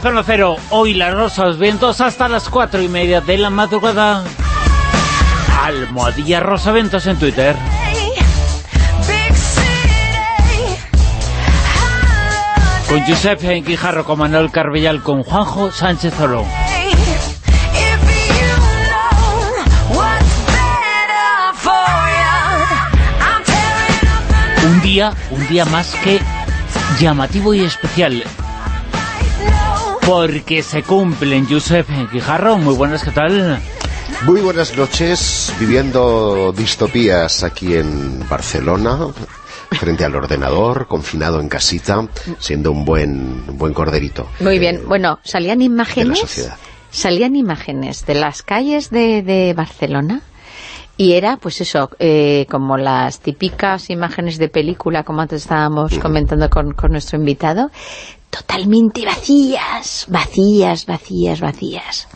Zona Cero. Hoy la Rosa los Vientos hasta las cuatro y media de la madrugada. Almohadilla Rosa Ventos en Twitter. Con Josep Quijarro, con Manuel Carbellal, con Juanjo Sánchez Oro. Un día, un día más que llamativo y especial. Porque se cumplen, Josep Quijarro. Muy buenas, ¿qué tal? Muy buenas noches, viviendo distopías aquí en Barcelona, frente al ordenador, confinado en casita, siendo un buen, buen corderito. Muy bien, bueno, salían imágenes, salían imágenes de las calles de, de Barcelona y era, pues eso, eh, como las típicas imágenes de película, como antes estábamos comentando con, con nuestro invitado, totalmente vacías, vacías, vacías, vacías.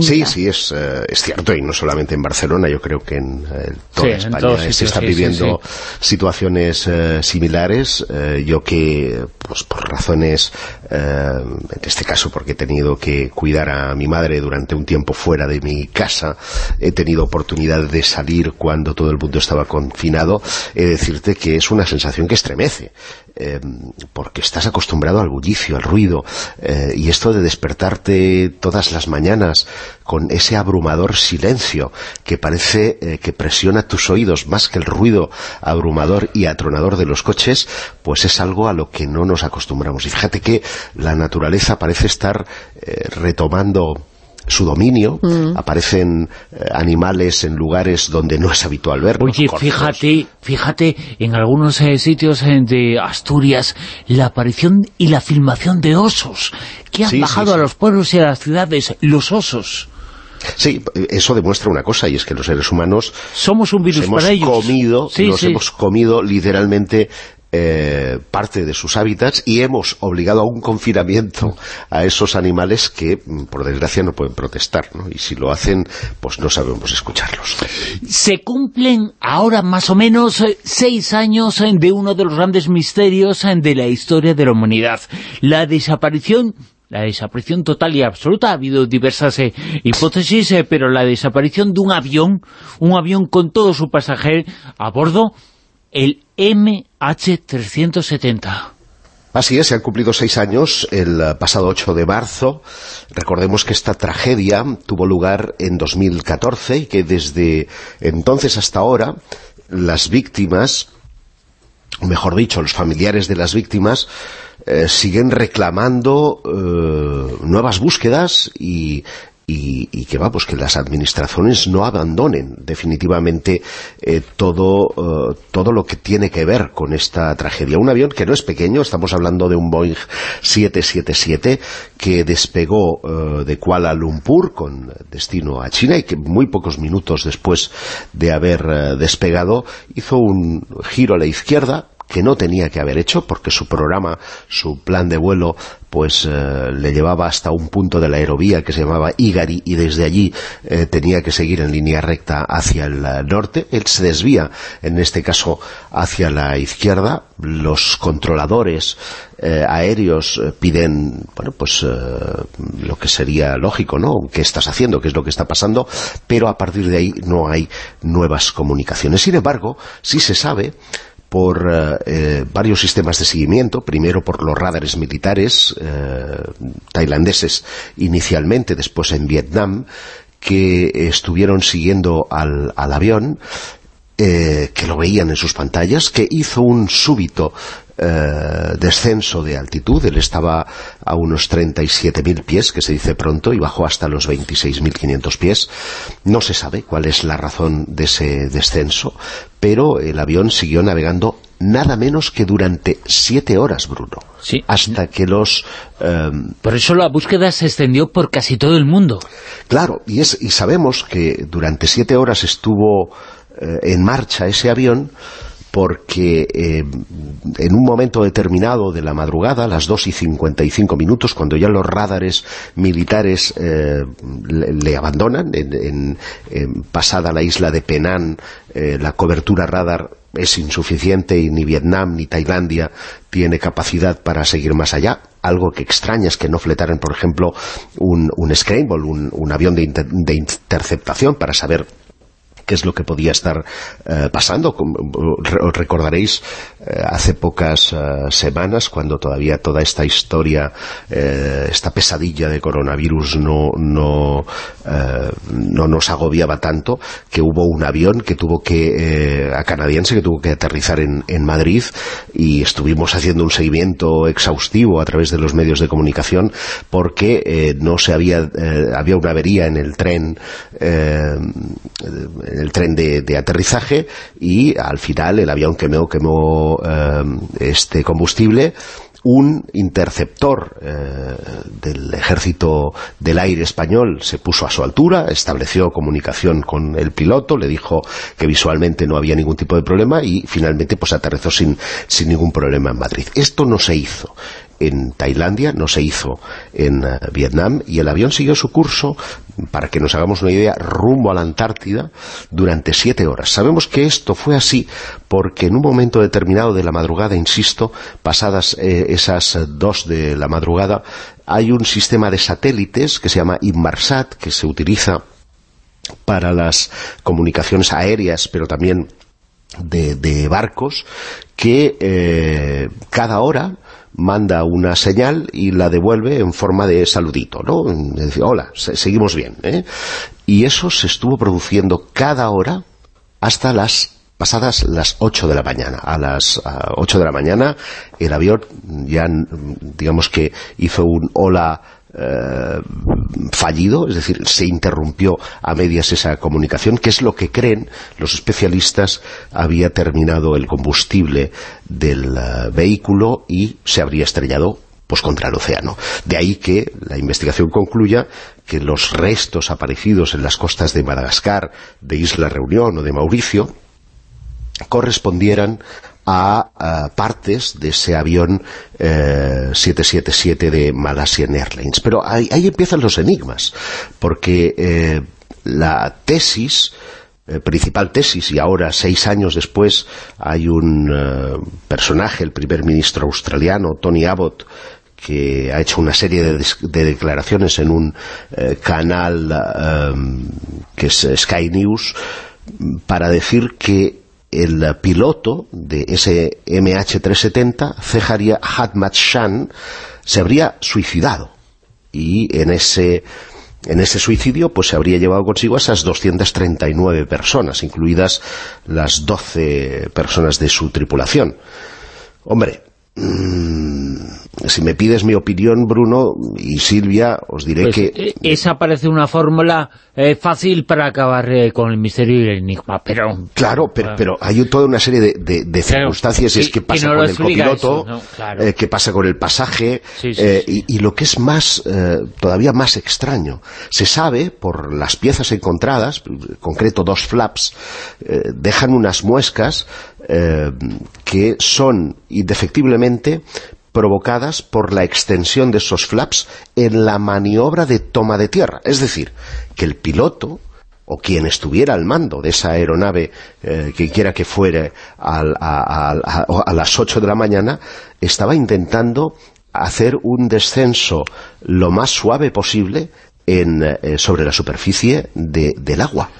Sí, sí, es, eh, es cierto, y no solamente en Barcelona, yo creo que en eh, toda España se están viviendo situaciones eh, similares. yo que, pues por razones, en este caso porque he tenido que cuidar a mi madre durante un tiempo fuera de mi casa, he tenido oportunidad de salir cuando todo el mundo estaba confinado, he de decirte que es una sensación que estremece. Porque estás acostumbrado al bullicio, al ruido, y esto de despertarte todas las mañanas con ese abrumador silencio que parece eh, que presiona tus oídos más que el ruido abrumador y atronador de los coches, pues es algo a lo que no nos acostumbramos. Y fíjate que la naturaleza parece estar eh, retomando su dominio, mm. aparecen eh, animales en lugares donde no es habitual verlos. Oye, fíjate, fíjate en algunos eh, sitios eh, de Asturias la aparición y la filmación de osos que han bajado a los pueblos y a las ciudades, los osos. Sí, eso demuestra una cosa, y es que los seres humanos... Somos un virus para ellos. Comido, nos hemos comido literalmente eh, parte de sus hábitats y hemos obligado a un confinamiento a esos animales que, mm, por desgracia, no pueden protestar, ¿no? Y si lo hacen, pues no sabemos escucharlos. Se cumplen ahora más o menos eh, seis años eh, de uno de los grandes misterios de la historia de la humanidad. La desaparición la desaparición total y absoluta. Ha habido diversas hipótesis, pero la desaparición de un avión, un avión con todo su pasaje a bordo, el MH370. Así es, se han cumplido seis años el pasado 8 de marzo. Recordemos que esta tragedia tuvo lugar en 2014 y que desde entonces hasta ahora las víctimas, mejor dicho, los familiares de las víctimas, eh, siguen reclamando eh, nuevas búsquedas y y, que va, pues que las administraciones no abandonen definitivamente eh, todo, eh, todo lo que tiene que ver con esta tragedia. Un avión que no es pequeño, estamos hablando de un Boeing 777 que despegó eh, de Kuala Lumpur con destino a China y que muy pocos minutos después de haber despegado hizo un giro a la izquierda que no tenía que haber hecho porque su programa, su plan de vuelo pues eh, le llevaba hasta un punto de la aerovía que se llamaba Igari y desde allí eh, tenía que seguir en línea recta hacia el eh, norte. Él se desvía, en este caso, hacia la izquierda. Los controladores aéreos piden, bueno, pues lo que sería lógico, ¿no? ¿Qué estás haciendo? ¿Qué es lo que está pasando? Pero a partir de ahí no hay nuevas comunicaciones. Sin embargo, sí se sabe por eh, eh, varios sistemas de seguimiento, primero por los radares militares eh, tailandeses inicialmente, después en Vietnam, que estuvieron siguiendo al, al avión, que lo veían en sus pantallas, que hizo un súbito eh, descenso de altitud, él estaba a unos 37.000 pies, que se dice pronto, y bajó hasta los 26.500 pies. No se sabe cuál es la razón de ese descenso, pero el avión siguió navegando nada menos que durante siete horas, Bruno. Sí. Hasta que los... Eh, por eso la búsqueda se extendió por casi todo el mundo. Claro, y, es, y sabemos que durante siete horas estuvo eh, en marcha ese avión porque eh, en un momento determinado de la madrugada, a las 2 y 55 minutos, cuando ya los radares militares eh, le, abandonan, en, pasada la isla de Penang, la cobertura radar es insuficiente y ni Vietnam ni Tailandia tiene capacidad para seguir más allá, algo que extraña es que no fletaran, por ejemplo, un, un Scramble, un, avión de, de interceptación para saber qué es lo que podía estar eh, pasando. Recordaréis eh, hace pocas eh, semanas, cuando todavía toda esta historia, esta pesadilla de coronavirus no, no, no nos agobiaba tanto, que hubo un avión que tuvo que, a canadiense, que tuvo que aterrizar en, en Madrid y estuvimos haciendo un seguimiento exhaustivo a través de los medios de comunicación porque no se había, había una avería en el tren el tren de, aterrizaje y al final el avión quemó, quemó eh, este combustible un interceptor eh, del ejército del aire español se puso a su altura, estableció comunicación con el piloto, le dijo que visualmente no había ningún tipo de problema y finalmente pues aterrizó sin, sin ningún problema en Madrid. Esto no se hizo en Tailandia, no se hizo en eh, Vietnam y el avión siguió su curso, para que nos hagamos una idea, rumbo a la Antártida durante siete horas. Sabemos que esto fue así porque en un momento determinado de la madrugada, insisto, pasadas eh, esas dos de la madrugada, hay un sistema de satélites que se llama Inmarsat, que se utiliza para las comunicaciones aéreas, pero también de, barcos, que eh, cada hora manda una señal y la devuelve en forma de saludito, ¿no? Hola, seguimos bien, ¿eh? Y eso se estuvo produciendo cada hora hasta las pasadas las 8 de la mañana. A las 8 de la mañana el avión ya, digamos que hizo un hola eh, fallido, es decir, se interrumpió a medias esa comunicación, que es lo que creen los especialistas había terminado el combustible del eh, vehículo y se habría estrellado pues contra el océano. De ahí que la investigación concluya que los restos aparecidos en las costas de Madagascar, de Isla Reunión o de Mauricio, correspondieran a, partes de ese avión 777 eh, de Malaysian Airlines. Pero ahí, empiezan los enigmas, porque eh, la tesis eh, principal tesis y ahora, seis años después, hay un personaje, el primer ministro australiano, Tony Abbott, que ha hecho una serie de, declaraciones en un canal que es Sky News para decir que el piloto de ese MH370, Zeharia Shan, se habría suicidado. Y en ese, en ese suicidio pues se habría llevado consigo a esas 239 personas, incluidas las 12 personas de su tripulación. Hombre, si me pides mi opinión, Bruno y Silvia, os diré pues, que... Eh, esa parece una fórmula eh, fácil para acabar eh, con el misterio y el enigma, pero... Claro, pero, pero hay toda una serie de, de, circunstancias, es que pasa con el copiloto, qué pasa con el pasaje, y, y, lo que es más todavía más extraño, se sabe, por las piezas encontradas, en concreto dos flaps, dejan unas muescas que son indefectiblemente provocadas por la extensión de esos flaps en la maniobra de toma de tierra. Es decir, que el piloto o quien estuviera al mando de esa aeronave, eh, que quiera que fuere a, las 8 de la mañana, estaba intentando hacer un descenso lo más suave posible en, eh, sobre la superficie del agua.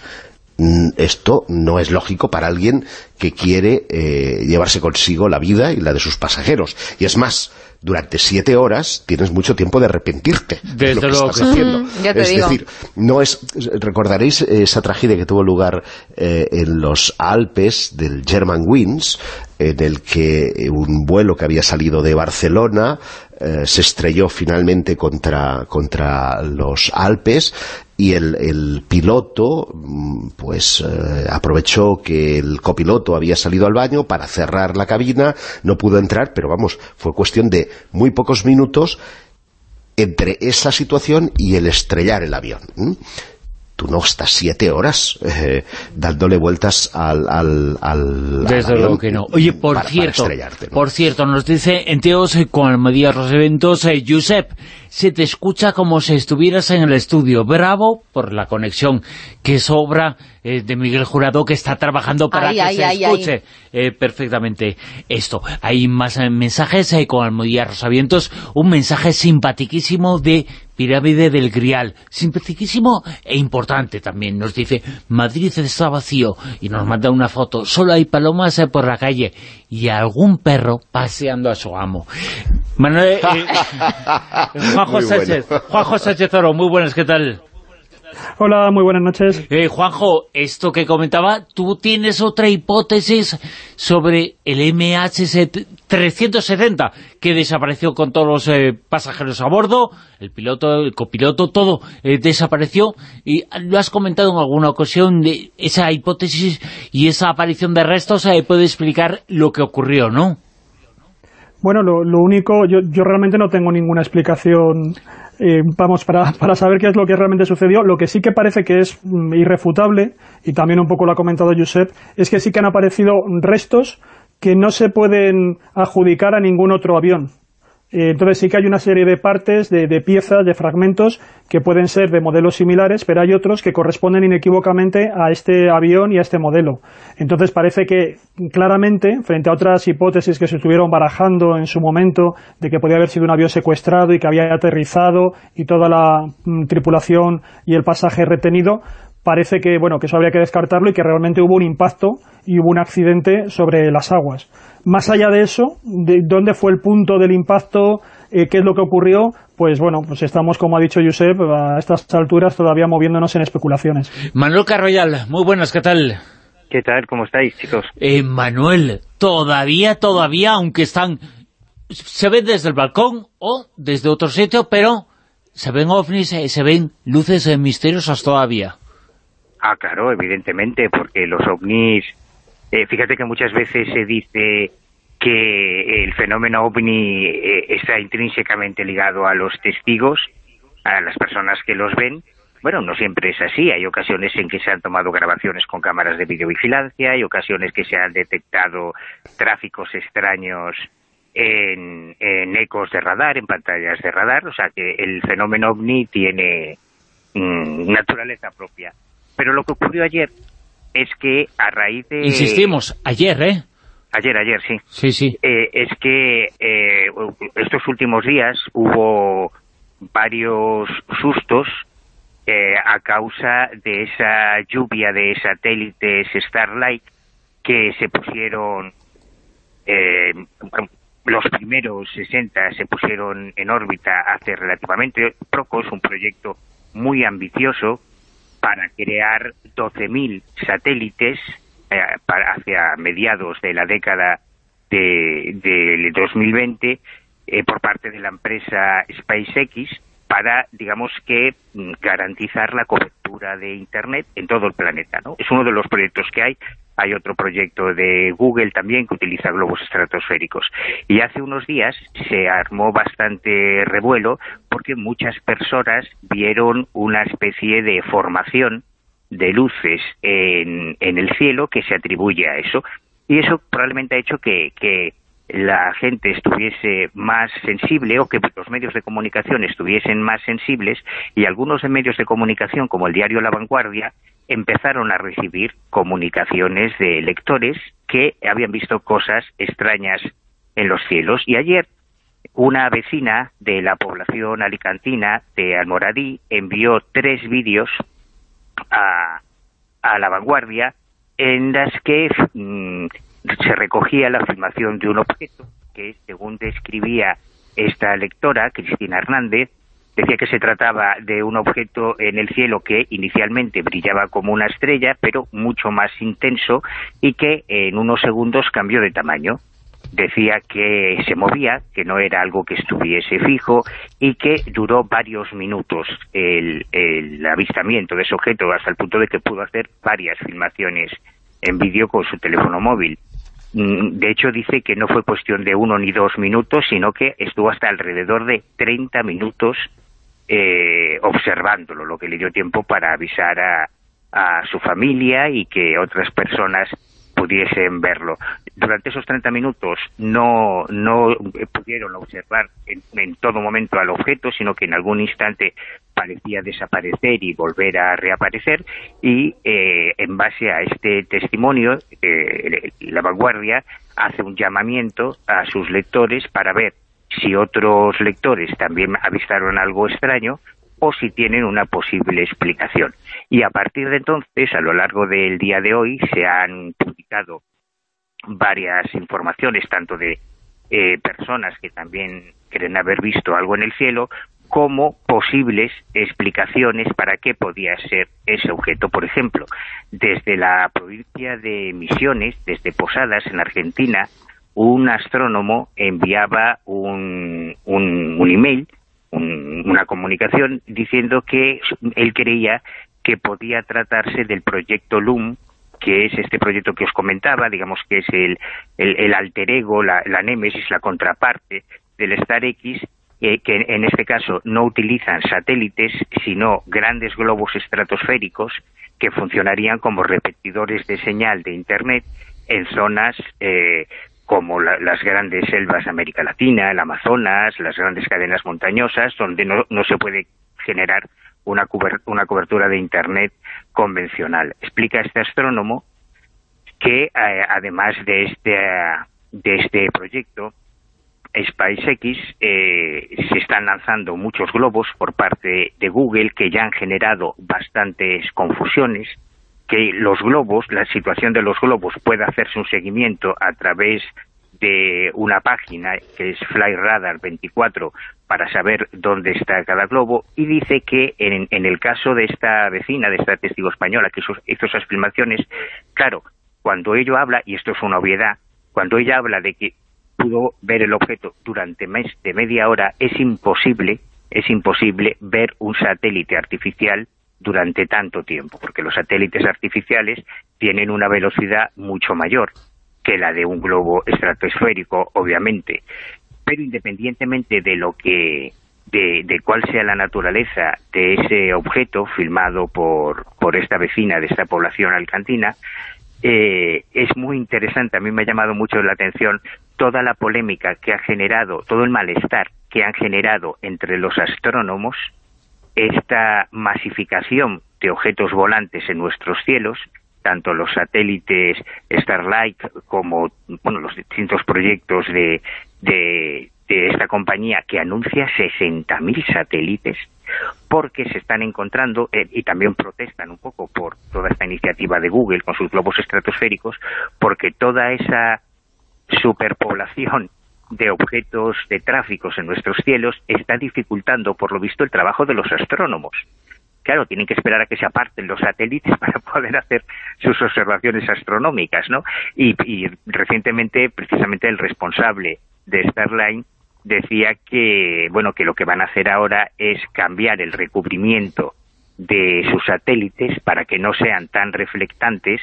Mm, esto no es lógico para alguien que quiere eh, llevarse consigo la vida y la de sus pasajeros. Y es más, durante siete horas tienes mucho tiempo de arrepentirte de lo que estás haciendo. Mm, es decir, no es, recordaréis esa tragedia que tuvo lugar eh, en los Alpes del German Winds, en el que un vuelo que había salido de Barcelona eh, se estrelló finalmente contra, contra los Alpes y el, piloto mm, pues eh, aprovechó que el copiloto había salido al baño para cerrar la cabina, no pudo entrar, pero vamos, fue cuestión de muy pocos minutos entre esa situación y el estrellar el avión tú no estás siete horas eh, dándole vueltas al, al, al Desde luego que no. Oye, por cierto, por cierto, nos dice en Teos con el Medía los eventos, eh, Josep, se te escucha como si estuvieras en el estudio. Bravo por la conexión que sobra eh, de Miguel Jurado, que está trabajando para que se escuche eh, perfectamente esto. Hay más eh, mensajes con Almodía Rosavientos, un mensaje simpaticísimo de Pirámide del Grial, simpaticísimo e importante también. Nos dice, Madrid está vacío, y nos manda una foto, solo hay palomas por la calle, y algún perro paseando a su amo. Manuel, Juanjo Sánchez, Juanjo Sánchez Oro, muy buenas, ¿qué tal? Hola, muy buenas noches. Eh, Juanjo, esto que comentaba, tú tienes otra hipótesis sobre el MH370 que desapareció con todos los eh, pasajeros a bordo, el piloto, el copiloto, todo eh, desapareció y lo has comentado en alguna ocasión, de esa hipótesis y esa aparición de restos puede explicar lo que ocurrió, ¿no? Bueno, lo, único, yo, yo realmente no tengo ninguna explicación eh, vamos, para, para, saber qué es lo que realmente sucedió, lo que sí que parece que es mm, irrefutable, y también un poco lo ha comentado Josep, es que sí que han aparecido restos que no se pueden adjudicar a ningún otro avión. Eh, entonces sí que hay una serie de partes, de, piezas, de fragmentos que pueden ser de modelos similares, pero hay otros que corresponden inequívocamente a este avión y a este modelo. Entonces parece que claramente, frente a otras hipótesis que se estuvieron barajando en su momento, de que podía haber sido un avión secuestrado y que había aterrizado y toda la mm, tripulación y el pasaje retenido, parece que, bueno, que eso habría que descartarlo y que realmente hubo un impacto y hubo un accidente sobre las aguas. Más allá de eso, de dónde fue el punto del impacto, eh, qué es lo que ocurrió, pues bueno, pues estamos, como ha dicho Josep, a estas alturas todavía moviéndonos en especulaciones. Manuel Carroyal, muy buenas, ¿qué tal? ¿Qué tal? ¿Cómo estáis, chicos? Eh, Manuel, todavía, todavía, aunque están... Se ven desde el balcón o desde otro sitio, pero se ven ovnis, eh, se ven luces misteriosas todavía. Ah, claro, evidentemente, porque los ovnis... Eh, fíjate que muchas veces se dice que el fenómeno ovni eh, está intrínsecamente ligado a los testigos, a las personas que los ven. Bueno, no siempre es así. Hay ocasiones en que se han tomado grabaciones con cámaras de videovigilancia, hay ocasiones que se han detectado tráficos extraños en, en ecos de radar, en pantallas de radar. O sea que el fenómeno ovni tiene mm, naturaleza propia. Pero lo que ocurrió ayer es que a raíz de... Insistimos, ayer, ¿eh? Ayer, ayer, sí. Sí, sí. Eh, es que eh, estos últimos días hubo varios sustos eh, a causa de esa lluvia de satélites Starlight que se pusieron, los primeros 60 se pusieron en órbita hace relativamente poco, es un proyecto muy ambicioso para crear 12.000 satélites eh, hacia mediados de la década de, 2020 eh, por parte de la empresa SpaceX para, digamos que, mm, garantizar la cobertura de Internet en todo el planeta. ¿no? Es uno de los proyectos que hay. Hay otro proyecto de Google también que utiliza globos estratosféricos. Y hace unos días se armó bastante revuelo porque muchas personas vieron una especie de formación de luces en, el cielo que se atribuye a eso. Y eso probablemente ha hecho que la gente estuviese más sensible o que los medios de comunicación estuviesen más sensibles y algunos medios de comunicación como el diario La Vanguardia empezaron a recibir comunicaciones de lectores que habían visto cosas extrañas en los cielos. Y ayer una vecina de la población alicantina de Almoradí envió tres vídeos a, a La Vanguardia en las que mm, se recogía la filmación de un objeto que, según describía esta lectora, Cristina Hernández, decía que se trataba de un objeto en el cielo que inicialmente brillaba como una estrella, pero mucho más intenso y que en unos segundos cambió de tamaño. Decía que se movía, que no era algo que estuviese fijo y que duró varios minutos el, el avistamiento de ese objeto hasta el punto de que pudo hacer varias filmaciones en vídeo con su teléfono móvil. Mm, de hecho, dice que no fue cuestión de uno ni dos minutos, sino que estuvo hasta alrededor de 30 minutos eh, observándolo, lo que le dio tiempo para avisar a, a su familia y que otras personas pudiesen verlo. Durante esos 30 minutos no, no pudieron observar en, todo momento al objeto, sino que en algún instante parecía desaparecer y volver a reaparecer y eh, en base a este testimonio eh, la vanguardia hace un llamamiento a sus lectores para ver si otros lectores también avistaron algo extraño o si tienen una posible explicación. Y a partir de entonces, a lo largo del día de hoy, se han publicado varias informaciones, tanto de eh, personas que también creen haber visto algo en el cielo, como posibles explicaciones para qué podía ser ese objeto. Por ejemplo, desde la provincia de Misiones, desde Posadas, en Argentina, un astrónomo enviaba un, un, email, una comunicación, diciendo que él creía que podía tratarse del proyecto LUM, que es este proyecto que os comentaba, digamos que es el, el, alter ego, la, la némesis, la contraparte del Star X, eh, que en este caso no utilizan satélites, sino grandes globos estratosféricos que funcionarían como repetidores de señal de Internet en zonas eh, como las grandes selvas de América Latina, el Amazonas, las grandes cadenas montañosas, donde no, no se puede generar una, una cobertura de Internet convencional. Explica este astrónomo que, eh, además de este, de este proyecto, SpaceX eh, se están lanzando muchos globos por parte de Google que ya han generado bastantes confusiones, que los globos, la situación de los globos puede hacerse un seguimiento a través de una página que es FlyRadar 24 para saber dónde está cada globo y dice que en, el caso de esta vecina, de esta testigo española que hizo, esas filmaciones, claro, cuando ello habla, y esto es una obviedad, cuando ella habla de que pudo ver el objeto durante mes de media hora, es imposible, es imposible ver un satélite artificial durante tanto tiempo, porque los satélites artificiales tienen una velocidad mucho mayor que la de un globo estratosférico, obviamente. Pero independientemente de lo que de, de, cuál sea la naturaleza de ese objeto filmado por, por esta vecina de esta población alcantina, eh, es muy interesante, a mí me ha llamado mucho la atención toda la polémica que ha generado, todo el malestar que han generado entre los astrónomos esta masificación de objetos volantes en nuestros cielos, tanto los satélites Starlight como bueno, los distintos proyectos de, de, esta compañía que anuncia 60.000 satélites, porque se están encontrando, eh, y también protestan un poco por toda esta iniciativa de Google con sus globos estratosféricos, porque toda esa superpoblación de objetos de tráficos en nuestros cielos está dificultando, por lo visto, el trabajo de los astrónomos. Claro, tienen que esperar a que se aparten los satélites para poder hacer sus observaciones astronómicas, ¿no? Y, recientemente, precisamente, el responsable de Starline decía que, bueno, que lo que van a hacer ahora es cambiar el recubrimiento de sus satélites para que no sean tan reflectantes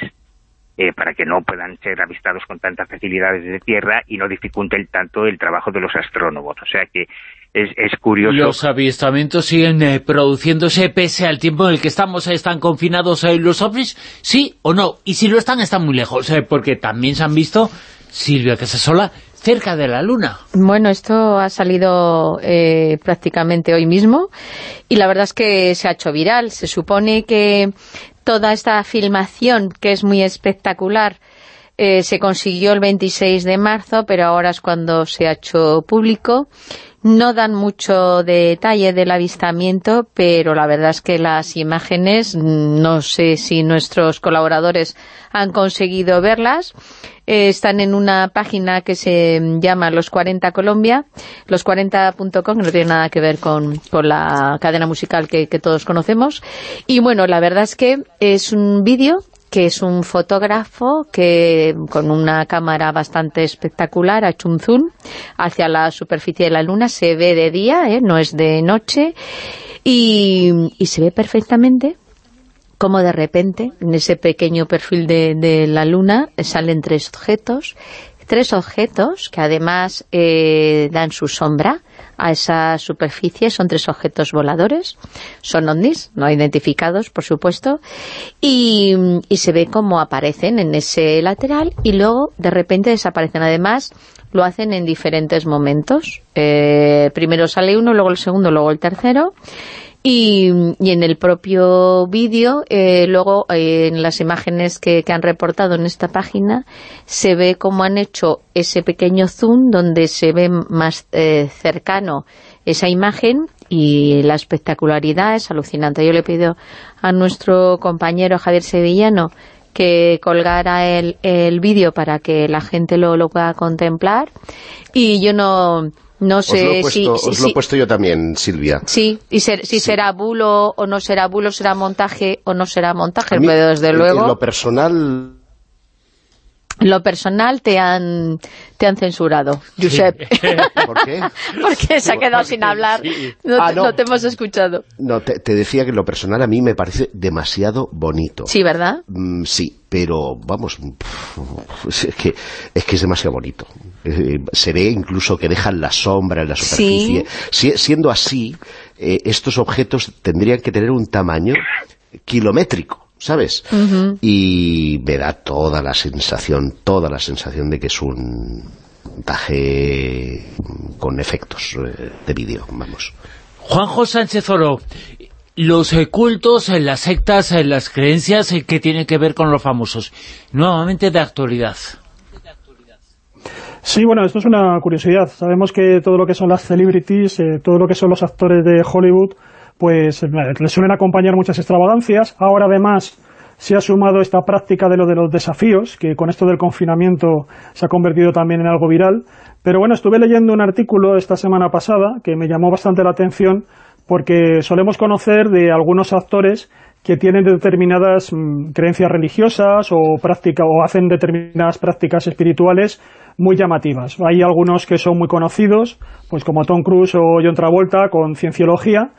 eh, para que no puedan ser avistados con tanta facilidad desde tierra y no dificulten tanto el trabajo de los astrónomos. O sea que es, es curioso. Los avistamientos siguen eh, produciéndose pese al tiempo en el que estamos. ¿Están confinados ahí los ovnis? ¿Sí o no? Y si lo están, están muy lejos, eh, porque también se han visto, Silvia Casasola, cerca de la Luna. Bueno, esto ha salido eh, prácticamente hoy mismo y la verdad es que se ha hecho viral. Se supone que toda esta filmación, que es muy espectacular, eh, se consiguió el 26 de marzo, pero ahora es cuando se ha hecho público. No dan mucho detalle del avistamiento, pero la verdad es que las imágenes, no sé si nuestros colaboradores han conseguido verlas, eh, están en una página que se llama Los 40 Colombia, los40.com, que no tiene nada que ver con, la cadena musical que, que todos conocemos. Y bueno, la verdad es que es un vídeo que es un fotógrafo que con una cámara bastante espectacular ha hecho un zoom hacia la superficie de la luna, se ve de día, ¿eh? no es de noche, y, se ve perfectamente como de repente en ese pequeño perfil de, de la luna salen tres objetos tres objetos que además eh, dan su sombra a esa superficie, son tres objetos voladores, son ovnis, no identificados, por supuesto, y, se ve cómo aparecen en ese lateral y luego de repente desaparecen. Además, lo hacen en diferentes momentos. Eh, primero sale uno, luego el segundo, luego el tercero, y, en el propio vídeo, eh, luego eh, en las imágenes que, han reportado en esta página, se ve cómo han hecho ese pequeño zoom donde se ve más eh, cercano esa imagen y la espectacularidad es alucinante. Yo le pido a nuestro compañero Javier Sevillano que colgara el, el vídeo para que la gente lo, lo pueda contemplar y yo no no sé si, Os lo he puesto yo también, Silvia. Sí, y si será bulo o no será bulo, será montaje o no será montaje, pero desde luego... En lo personal... lo personal te han te han censurado, Josep. ¿Por qué? Porque se ha quedado sin hablar, ah, no, te, hemos escuchado. No, te, decía que lo personal a mí me parece demasiado bonito. Sí, ¿verdad? Mm, sí, pero vamos, es que es, que es demasiado bonito. Eh, se ve incluso que dejan la sombra en la superficie. siendo así, eh, estos objetos tendrían que tener un tamaño kilométrico. ¿Sabes? Y me da toda la sensación, toda la sensación de que es un montaje con efectos eh, de vídeo, vamos. Juanjo Sánchez Oro, los cultos, las sectas, las creencias que tienen que ver con los famosos, nuevamente de actualidad. Sí, bueno, esto es una curiosidad. Sabemos que todo lo que son las celebrities, eh, todo lo que son los actores de Hollywood, pues eh, les suelen acompañar muchas extravagancias. Ahora además se ha sumado esta práctica de lo de los desafíos, que con esto del confinamiento se ha convertido también en algo viral. Pero bueno, estuve leyendo un artículo esta semana pasada que me llamó bastante la atención porque solemos conocer de algunos actores que tienen determinadas mm, creencias religiosas o práctica, o hacen determinadas prácticas espirituales muy llamativas. Hay algunos que son muy conocidos, pues como Tom Cruise o John Travolta con cienciología,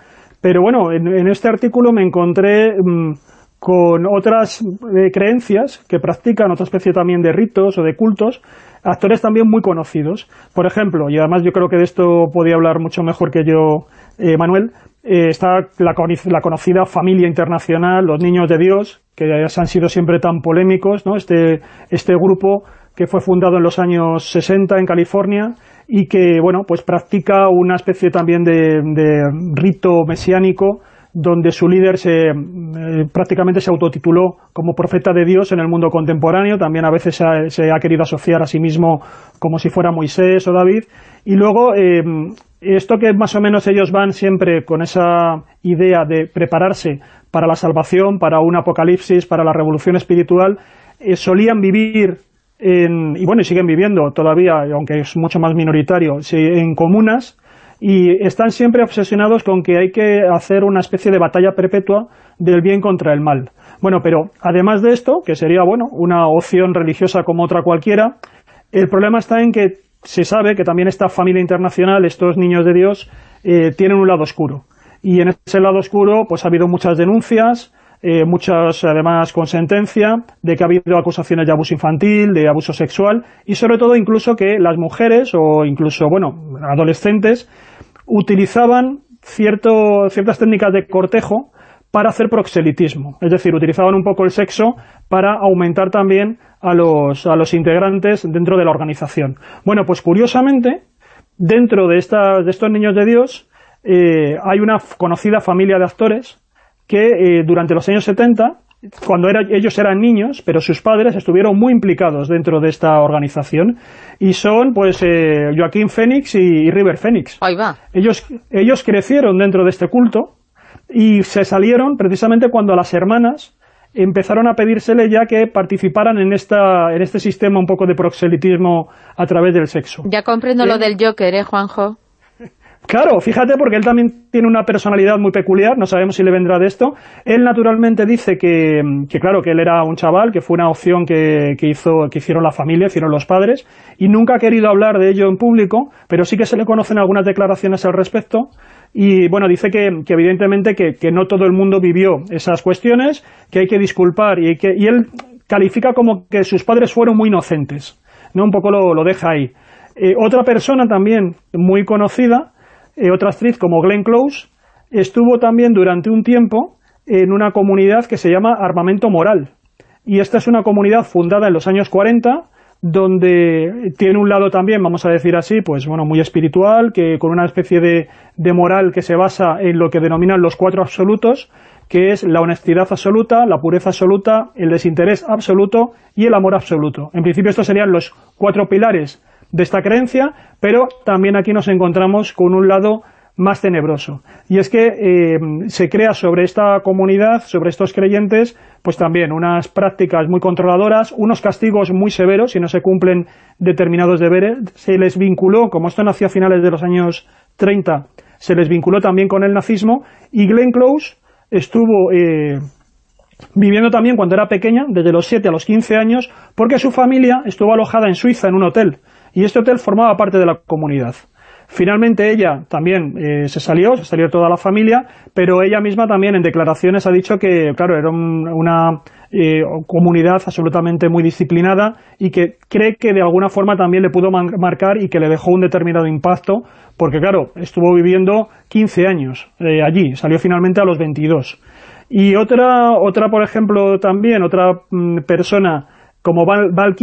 pero bueno, en, este artículo me encontré mm, con otras eh, creencias que practican otra especie también de ritos o de cultos, actores también muy conocidos. Por ejemplo, y además yo creo que de esto podía hablar mucho mejor que yo eh, Manuel, eh, está la, la, conocida familia internacional, los niños de Dios, que han sido siempre tan polémicos, ¿no? este, este grupo que fue fundado en los años 60 en California y que, bueno, pues practica una especie también de, rito mesiánico donde su líder se, eh, prácticamente se autotituló como profeta de Dios en el mundo contemporáneo, también a veces se ha, querido asociar a sí mismo como si fuera Moisés o David, y luego eh, esto que más o menos ellos van siempre con esa idea de prepararse para la salvación, para un apocalipsis, para la revolución espiritual, eh, solían vivir y bueno, siguen viviendo todavía, aunque es mucho más minoritario, en comunas, y están siempre obsesionados con que hay que hacer una especie de batalla perpetua del bien contra el mal. Bueno, pero además de esto, que sería, bueno, una opción religiosa como otra cualquiera, el problema está en que se sabe que también esta familia internacional, estos niños de Dios, eh, tienen un lado oscuro. Y en ese lado oscuro, pues ha habido muchas denuncias, eh, muchas además con sentencia, de que ha habido acusaciones de abuso infantil, de abuso sexual, y sobre todo incluso que las mujeres, o incluso, bueno, adolescentes, utilizaban cierto, ciertas técnicas de cortejo para hacer proxelitismo, es decir, utilizaban un poco el sexo para aumentar también a los, a los integrantes dentro de la organización. Bueno, pues curiosamente, dentro de, de estos niños de Dios, eh, hay una conocida familia de actores que eh, durante los años 70, cuando ellos eran niños, pero sus padres estuvieron muy implicados dentro de esta organización, y son pues eh, Joaquín Fénix y, River Fénix. Ahí va. Ellos, ellos crecieron dentro de este culto, y se salieron precisamente cuando las hermanas empezaron a pedírsele ya que participaran en esta en este sistema un poco de proxelitismo a través del sexo. Ya comprendo lo del Joker, ¿eh, Juanjo? Claro, fíjate, porque él también tiene una personalidad muy peculiar, no sabemos si le vendrá de esto. Él naturalmente dice que, que claro, que él era un chaval, que fue una opción que, que, hizo, que hicieron la familia, hicieron los padres, y nunca ha querido hablar de ello en público, pero sí que se le conocen algunas declaraciones al respecto, y bueno, dice que, evidentemente que, no todo el mundo vivió esas cuestiones, que hay que disculpar, y, que, y él califica como que sus padres fueron muy inocentes ¿no? Un poco lo, deja ahí. Eh, otra persona también muy conocida, eh, otra actriz como Glenn Close, estuvo también durante un tiempo en una comunidad que se llama Armamento Moral. Y esta es una comunidad fundada en los años 40, donde tiene un lado también, vamos a decir así, pues bueno, muy espiritual, que con una especie de, de moral que se basa en lo que denominan los cuatro absolutos, que es la honestidad absoluta, la pureza absoluta, el desinterés absoluto y el amor absoluto. En principio estos serían los cuatro pilares de esta creencia, pero también aquí nos encontramos con un lado más tenebroso. Y es que eh, se crea sobre esta comunidad, sobre estos creyentes, pues también unas prácticas muy controladoras, unos castigos muy severos si no se cumplen determinados deberes. Se les vinculó, como esto nació a finales de los años 30, se les vinculó también con el nazismo, y Glenn Close estuvo eh, viviendo también cuando era pequeña, desde los 7 a los 15 años, porque su familia estuvo alojada en Suiza en un hotel, y este hotel formaba parte de la comunidad. Finalmente ella también eh, se salió, se salió toda la familia, pero ella misma también en declaraciones ha dicho que, claro, era una eh, comunidad absolutamente muy disciplinada y que cree que de alguna forma también le pudo marcar y que le dejó un determinado impacto, porque claro, estuvo viviendo 15 años eh, allí, salió finalmente a los 22. Y otra, otra por ejemplo, también, otra mm, persona como Val, Val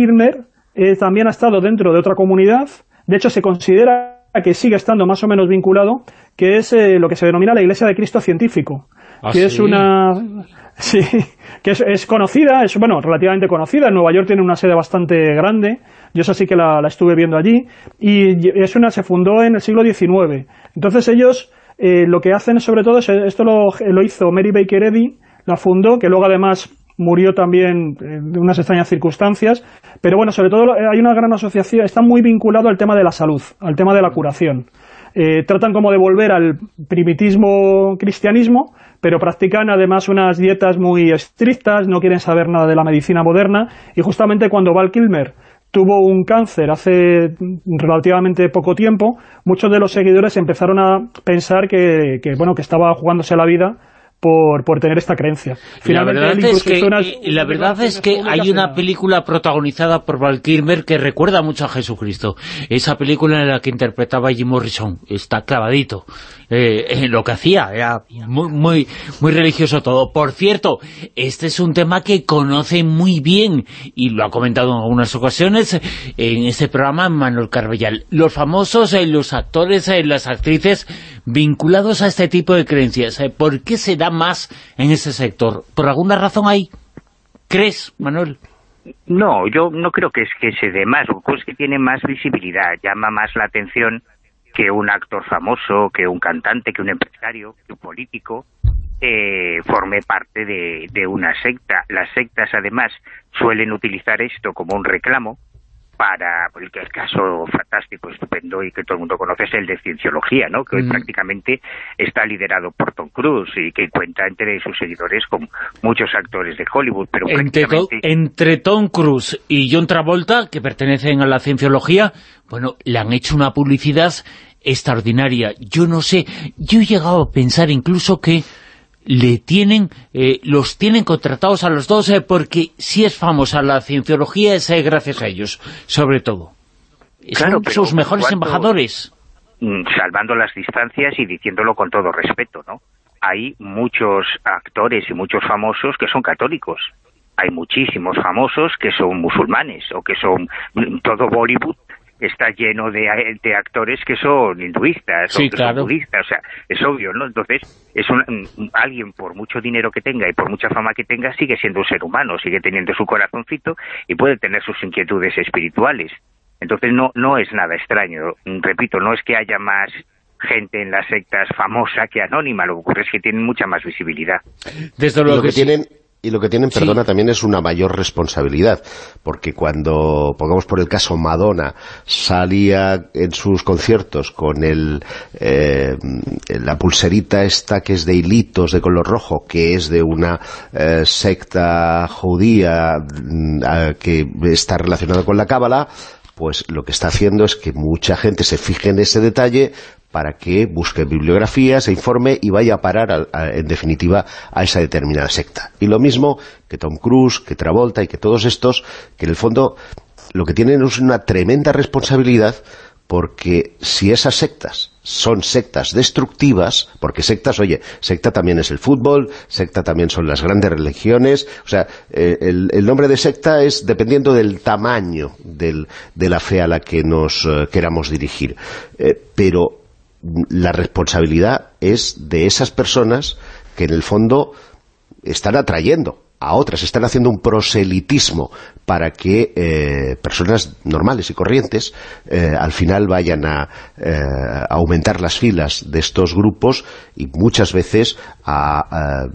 Kirmer, también ha estado dentro de otra comunidad, de hecho se considera que sigue estando más o menos vinculado, que es eh, lo que se denomina la Iglesia de Cristo científico, ¿Ah, que es una... Sí, que es, conocida, es bueno, relativamente conocida, en Nueva York tiene una sede bastante grande, yo esa sí que la, estuve viendo allí, y es una, se fundó en el siglo XIX. Entonces ellos eh, lo que hacen sobre todo, es, esto lo, lo hizo Mary Baker Eddy, la fundó, que luego además murió también de unas extrañas circunstancias, pero bueno, sobre todo hay una gran asociación, está muy vinculado al tema de la salud, al tema de la curación. Eh, tratan como de volver al primitismo cristianismo, pero practican además unas dietas muy estrictas, no quieren saber nada de la medicina moderna, y justamente cuando Val Kilmer tuvo un cáncer hace relativamente poco tiempo, muchos de los seguidores empezaron a pensar que bueno, que estaba jugándose la vida por, por tener esta creencia. la verdad, es que, la verdad es que hay una película protagonizada por Val Kilmer que recuerda mucho a Jesucristo. Esa película en la que interpretaba Jim Morrison. Está clavadito eh, en lo que hacía. Era muy, muy, muy religioso todo. Por cierto, este es un tema que conoce muy bien y lo ha comentado en algunas ocasiones en este programa Manuel Carbellal. Los famosos, eh, los actores, eh, las actrices vinculados a este tipo de creencias. ¿Por qué se da más en ese sector? ¿Por alguna razón hay? ¿Crees, Manuel? No, yo no creo que es que se dé más, es que tiene más visibilidad, llama más la atención que un actor famoso, que un cantante, que un empresario, que un político, eh, forme parte de una secta. Las sectas, además, suelen utilizar esto como un reclamo, para el, el caso fantástico, estupendo y que todo el mundo conoce es el de Cienciología, ¿no? que hoy mm. prácticamente está liderado por Tom Cruise y que cuenta entre sus seguidores con muchos actores de Hollywood. pero entre, entre Tom Cruise y John Travolta, que pertenecen a la Cienciología, bueno, le han hecho una publicidad extraordinaria. Yo no sé, yo he llegado a pensar incluso que le tienen, eh, los tienen contratados a los dos eh, porque si es famosa la cienciología es eh, gracias a ellos, sobre todo. Son sus mejores embajadores. Mm, salvando las distancias y diciéndolo con todo respeto, ¿no? Hay muchos actores y muchos famosos que son católicos. Hay muchísimos famosos que son musulmanes o que son mm, todo Bollywood está lleno de, de actores que son hinduistas o que son budistas, o sea, es obvio, ¿no? Entonces, es un, alguien por mucho dinero que tenga y por mucha fama que tenga, sigue siendo un ser humano, sigue teniendo su corazoncito y puede tener sus inquietudes espirituales. Entonces, no, no es nada extraño. Repito, no es que haya más gente en las sectas famosa que anónima, lo que ocurre es que tienen mucha más visibilidad. Desde lo que tienen y lo que tienen, perdona, también es una mayor responsabilidad, porque cuando, pongamos por el caso Madonna, salía en sus conciertos con el, eh, la pulserita esta que es de hilitos de color rojo, que es de una eh, secta judía mm, que está relacionada con la cábala, pues lo que está haciendo es que mucha gente se fije en ese detalle para que busque bibliografía, se informe y vaya a parar, en definitiva, a esa determinada secta. Y lo mismo que Tom Cruise, que Travolta y que todos estos, que en el fondo lo que tienen es una tremenda responsabilidad porque si esas sectas son sectas destructivas, porque sectas, oye, secta también es el fútbol, secta también son las grandes religiones, o sea, eh, el, nombre de secta es dependiendo del tamaño de la fe a la que nos eh, queramos dirigir, eh, pero la responsabilidad es de esas personas que en el fondo están atrayendo a otras, están haciendo un proselitismo para que eh, personas normales y corrientes eh, al final vayan a, eh, aumentar las filas de estos grupos y muchas veces a,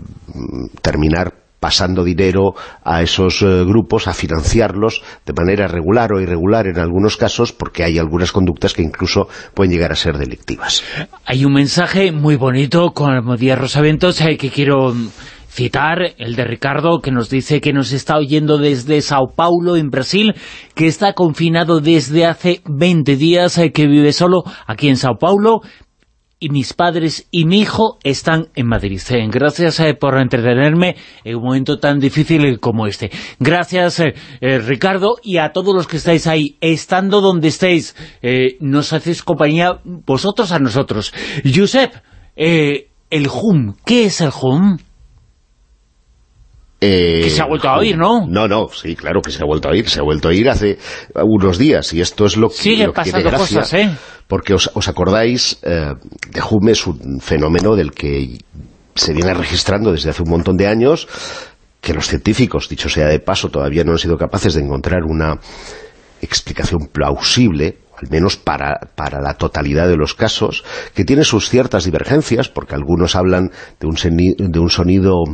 terminar pasando dinero a esos grupos, a financiarlos de manera regular o irregular en algunos casos, porque hay algunas conductas que incluso pueden llegar a ser delictivas. Hay un mensaje muy bonito con Almodía Rosaventos que quiero citar el de Ricardo, que nos dice que nos está oyendo desde Sao Paulo, en Brasil, que está confinado desde hace 20 días, eh, que vive solo aquí en Sao Paulo, y mis padres y mi hijo están en Madrid. Eh, gracias eh, por entretenerme en un momento tan difícil como este. Gracias, Ricardo, y a todos los que estáis ahí, estando donde estéis, nos hacéis compañía vosotros a nosotros. Josep, el HUM, ¿qué es el HUM? Eh, que se ha vuelto a oír, ¿no? No, no, sí, claro que se ha vuelto a oír. Se ha vuelto a oír hace unos días y esto es lo que, Sigue pasando cosas, ¿eh? Porque os, acordáis, eh, de Hume es un fenómeno del que se viene registrando desde hace un montón de años que los científicos, dicho sea de paso, todavía no han sido capaces de encontrar una explicación plausible al menos para, para, la totalidad de los casos, que tiene sus ciertas divergencias, porque algunos hablan de un, de un sonido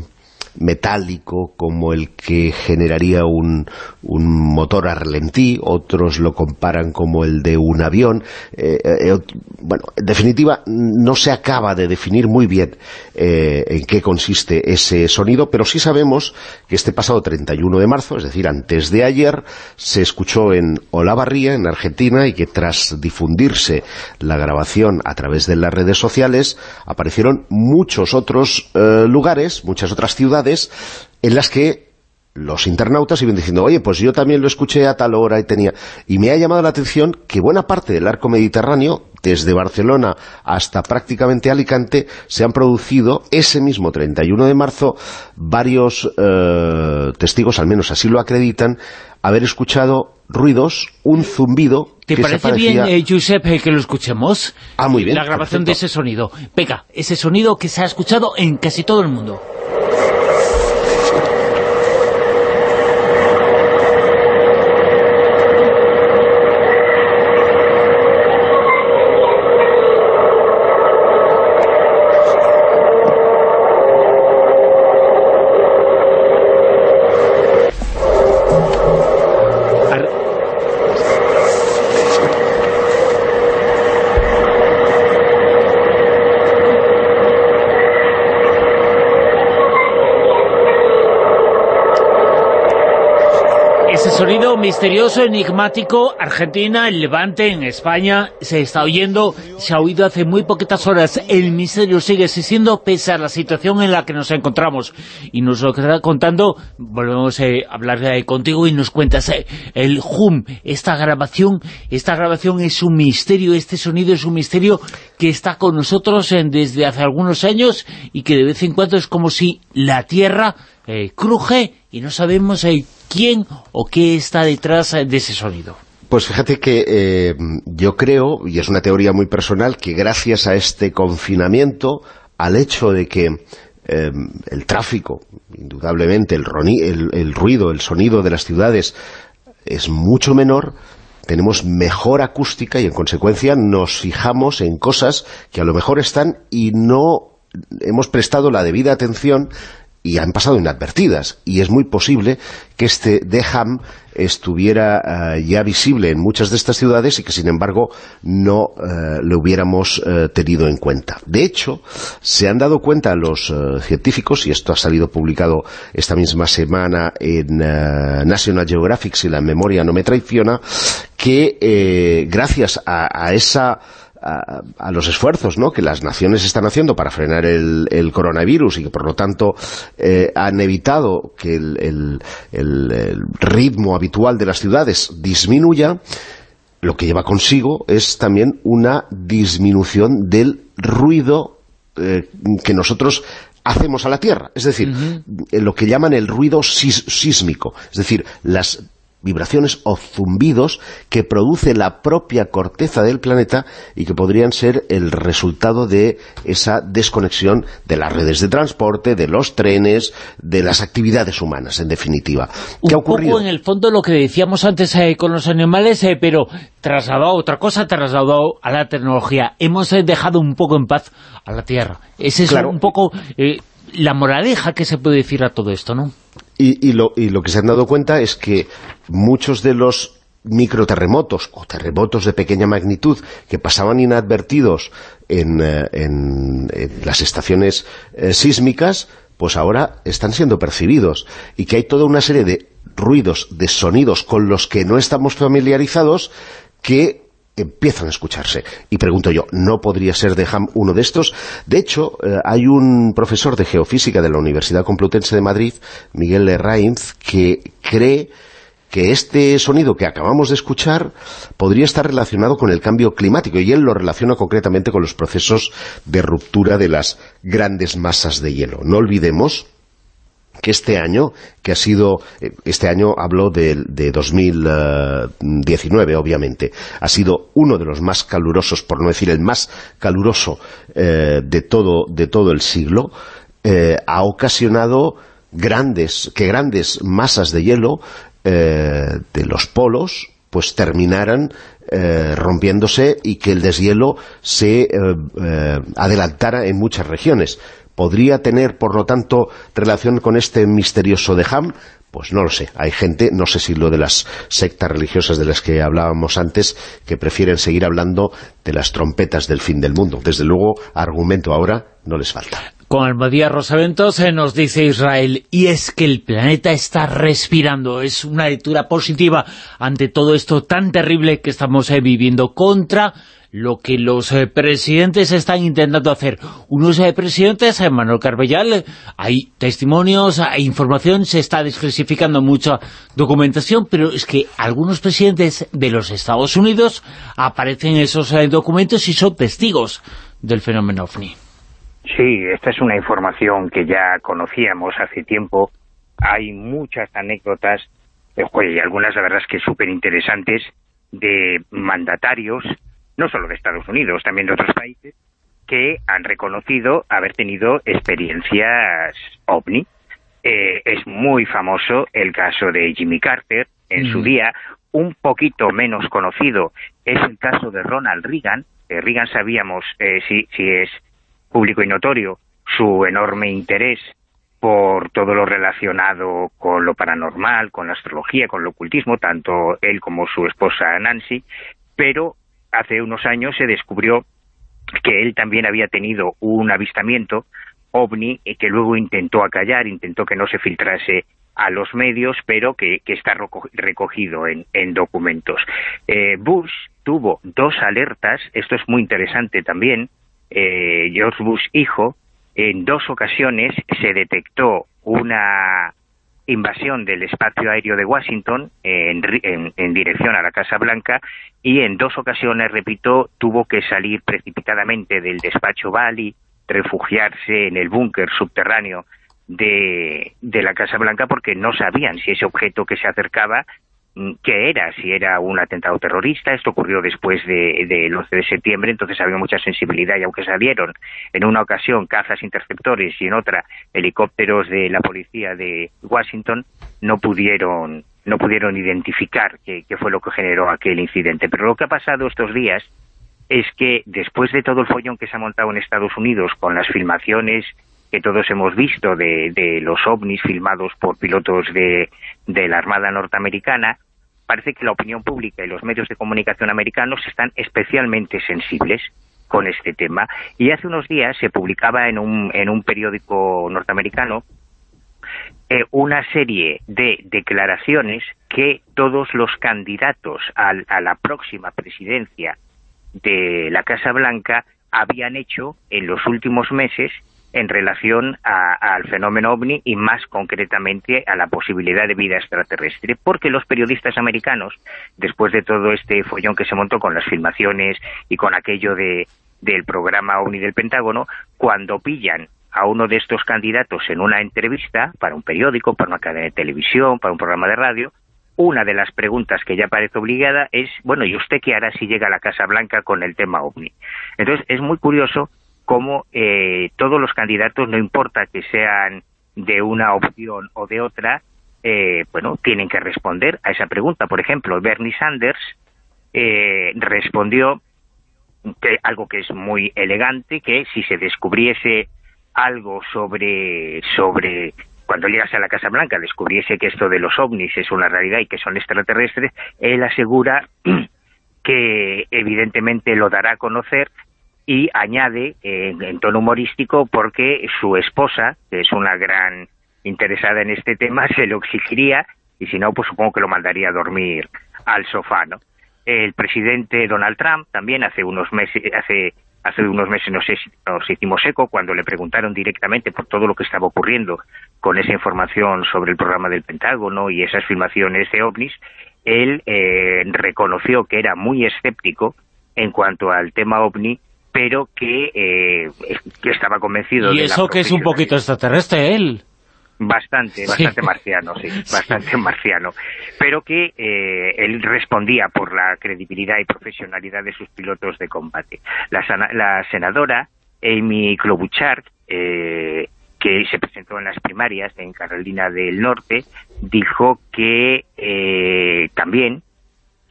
metálico como el que generaría un, un motor a ralentí, otros lo comparan como el de un avión. Eh, eh, bueno, en definitiva, no se acaba de definir muy bien eh, en qué consiste ese sonido, pero sí sabemos que este pasado 31 de marzo, es decir, antes de ayer, se escuchó en Olavarría, en Argentina, y que tras difundirse la grabación a través de las redes sociales, aparecieron muchos otros lugares, muchas otras ciudades, en las que los internautas iban diciendo, oye, pues yo también lo escuché a tal hora y tenía... Y me ha llamado la atención que buena parte del arco mediterráneo, desde Barcelona hasta prácticamente Alicante, se han producido ese mismo 31 de marzo varios eh, testigos, al menos así lo acreditan, haber escuchado ruidos, un zumbido ¿Te parece bien, eh, Josep, eh, que lo escuchemos? Ah, muy bien. La grabación de ese sonido. Pega, ese sonido que se ha escuchado en casi todo el mundo. Misterioso, enigmático, Argentina, el Levante, en España, se está oyendo, se ha oído hace muy poquitas horas. El misterio sigue existiendo pese a la situación en la que nos encontramos. Y nos lo está contando, volvemos eh, a hablar eh, contigo y nos cuentas eh, el hum, esta grabación, esta grabación es un misterio, este sonido es un misterio que está con nosotros desde hace algunos años y que de vez en cuando es como si la Tierra cruje y no sabemos quién o qué está detrás de ese sonido. Pues fíjate que eh, yo creo, y es una teoría muy personal, que gracias a este confinamiento, al hecho de que eh, el tráfico, indudablemente, el, el, ruido, el sonido de las ciudades es mucho menor, tenemos mejor acústica y en consecuencia nos fijamos en cosas que a lo mejor están y no hemos prestado la debida atención y han pasado inadvertidas. Y es muy posible que este Deham estuviera eh, ya visible en muchas de estas ciudades y que sin embargo no eh, lo hubiéramos eh, tenido en cuenta. De hecho, se han dado cuenta los científicos, y esto ha salido publicado esta misma semana en National Geographic, si la memoria no me traiciona, que gracias a esa a, los esfuerzos ¿no? que las naciones están haciendo para frenar el, coronavirus y que por lo tanto eh, han evitado que el, ritmo habitual de las ciudades disminuya, lo que lleva consigo es también una disminución del ruido eh, que nosotros hacemos a la Tierra, es decir, lo que llaman el ruido sísmico, es decir, las vibraciones o zumbidos que produce la propia corteza del planeta y que podrían ser el resultado de esa desconexión de las redes de transporte, de los trenes, de las actividades humanas, en definitiva. ¿Qué ha ocurrido? Poco en el fondo lo que decíamos antes eh, con los animales, eh, pero trasladado a otra cosa, trasladado a la tecnología. Hemos eh, dejado un poco en paz a la Tierra. Ese es un poco la moraleja que se puede decir a todo esto, ¿no? Y, lo, que se han dado cuenta es que muchos de los microterremotos o terremotos de pequeña magnitud que pasaban inadvertidos en, eh, las estaciones eh, sísmicas, pues ahora están siendo percibidos y que hay toda una serie de ruidos, de sonidos con los que no estamos familiarizados que empiezan a escucharse. Y pregunto yo, ¿no podría ser de Ham uno de estos? De hecho, eh, hay un profesor de geofísica de la Universidad Complutense de Madrid, Miguel Lerrainz, que cree que este sonido que acabamos de escuchar podría estar relacionado con el cambio climático, y él lo relaciona concretamente con los procesos de ruptura de las grandes masas de hielo. No olvidemos que este año, que ha sido, eh, este año hablo de, 2019, obviamente, ha sido uno de los más calurosos, por no decir el más caluroso eh, de, todo, de todo el siglo, eh, ha ocasionado grandes, que grandes masas de hielo de los polos pues terminaran rompiéndose y que el deshielo se adelantara en muchas regiones. ¿Podría tener, por lo tanto, relación con este misterioso de Ham? Pues no lo sé. Hay gente, no sé si lo de las sectas religiosas de las que hablábamos antes, que prefieren seguir hablando de las trompetas del fin del mundo. Desde luego, argumento ahora no les falta. Con Almadía Rosavento se nos dice Israel, y es que el planeta está respirando. Es una lectura positiva ante todo esto tan terrible que estamos eh, viviendo contra lo que los eh, presidentes están intentando hacer. Unos eh, presidentes, eh, Manuel Carbellal, hay testimonios, hay información, se está desclasificando mucha documentación, pero es que algunos presidentes de los Estados Unidos aparecen esos documentos y son testigos del fenómeno OVNI. Sí, esta es una información que ya conocíamos hace tiempo. Hay muchas anécdotas, y algunas la verdad es que súper interesantes, de mandatarios no solo de Estados Unidos, también de otros países, que han reconocido haber tenido experiencias ovni. Eh, es muy famoso el caso de Jimmy Carter en su día, un poquito menos conocido es el caso de Ronald Reagan. Reagan sabíamos, eh, si, si es público y notorio, su enorme interés por todo lo relacionado con lo paranormal, con la astrología, con el ocultismo, tanto él como su esposa Nancy, pero hace unos años se descubrió que él también había tenido un avistamiento ovni que luego intentó acallar, intentó que no se filtrase a los medios, pero que, está recogido en, documentos. Eh, Bush tuvo dos alertas, esto es muy interesante también, eh, George Bush hijo, en dos ocasiones se detectó una invasión del espacio aéreo de Washington en, dirección a la Casa Blanca y en dos ocasiones, repito, tuvo que salir precipitadamente del despacho Bali, refugiarse en el búnker subterráneo de, de la Casa Blanca porque no sabían si ese objeto que se acercaba qué era, si era un atentado terrorista, esto ocurrió después del de, 11 de septiembre, entonces había mucha sensibilidad y aunque salieron en una ocasión cazas interceptores y en otra helicópteros de la policía de Washington, no pudieron, no pudieron identificar qué, qué fue lo que generó aquel incidente. Pero lo que ha pasado estos días es que después de todo el follón que se ha montado en Estados Unidos con las filmaciones que todos hemos visto de, de los ovnis filmados por pilotos de, de la Armada norteamericana, parece que la opinión pública y los medios de comunicación americanos están especialmente sensibles con este tema. Y hace unos días se publicaba en un, en un periódico norteamericano eh, una serie de declaraciones que todos los candidatos a la próxima presidencia de la Casa Blanca habían hecho en los últimos meses en relación al fenómeno OVNI y más concretamente a la posibilidad de vida extraterrestre, porque los periodistas americanos, después de todo este follón que se montó con las filmaciones y con aquello de, del programa OVNI del Pentágono, cuando pillan a uno de estos candidatos en una entrevista para un periódico, para una cadena de televisión, para un programa de radio, una de las preguntas que ya parece obligada es, bueno, ¿y usted qué hará si llega a la Casa Blanca con el tema OVNI? Entonces, es muy curioso cómo eh, todos los candidatos, no importa que sean de una opción o de otra, eh, bueno, tienen que responder a esa pregunta. Por ejemplo, Bernie Sanders eh, respondió algo que es muy elegante, que si se descubriese algo sobre, sobre cuando llegase a la Casa Blanca, descubriese que esto de los ovnis es una realidad y que son extraterrestres, él asegura que evidentemente lo dará a conocer y añade en, tono humorístico porque su esposa, que es una gran interesada en este tema, se lo exigiría y si no, pues supongo que lo mandaría a dormir al sofá, ¿no? El presidente Donald Trump también hace unos meses, hace hace unos meses nos, nos hicimos eco cuando le preguntaron directamente por todo lo que estaba ocurriendo con esa información sobre el programa del Pentágono y esas filmaciones de ovnis, él eh, reconoció que era muy escéptico en cuanto al tema ovni pero que, eh, que estaba convencido y eso que es un poquito extraterrestre él. Bastante, bastante marciano, sí, bastante marciano, pero que eh, él respondía por la credibilidad y profesionalidad de sus pilotos de combate. La, la senadora Amy Klobuchar, eh, que se presentó en las primarias en Carolina del Norte, dijo que eh, también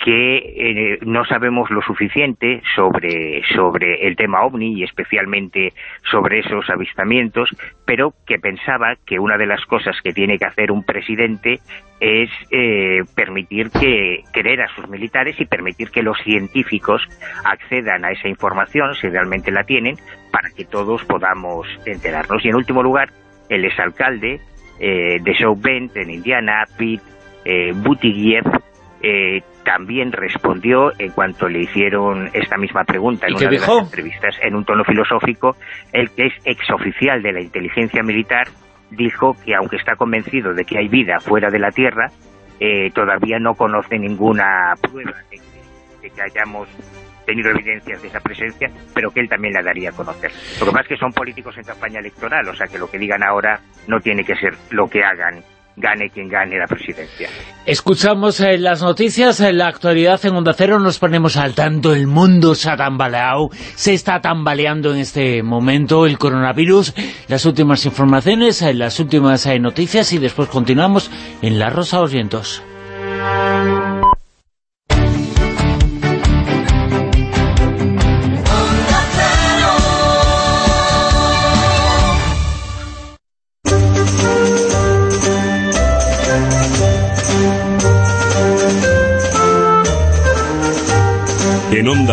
que eh, no sabemos lo suficiente sobre, sobre el tema OVNI y especialmente sobre esos avistamientos, pero que pensaba que una de las cosas que tiene que hacer un presidente es eh, permitir que creer a sus militares y permitir que los científicos accedan a esa información, si realmente la tienen, para que todos podamos enterarnos. Y en último lugar, el exalcalde eh, de South Bend, en Indiana, Pete eh, Buttigieg, eh, también respondió en cuanto le hicieron esta misma pregunta en una de las entrevistas en un tono filosófico, el que es exoficial de la inteligencia militar dijo que aunque está convencido de que hay vida fuera de la Tierra, eh, todavía no conoce ninguna prueba de que, hayamos tenido evidencias de esa presencia, pero que él también la daría a conocer. Lo que pasa es que son políticos en campaña electoral, o sea que lo que digan ahora no tiene que ser lo que hagan gane quien gane la presidencia. Escuchamos eh, las noticias, en la actualidad en Onda Cero, nos ponemos al tanto, el mundo se ha tambaleado, se está tambaleando en este momento el coronavirus, las últimas informaciones, eh, las últimas eh, noticias y después continuamos en La Rosa de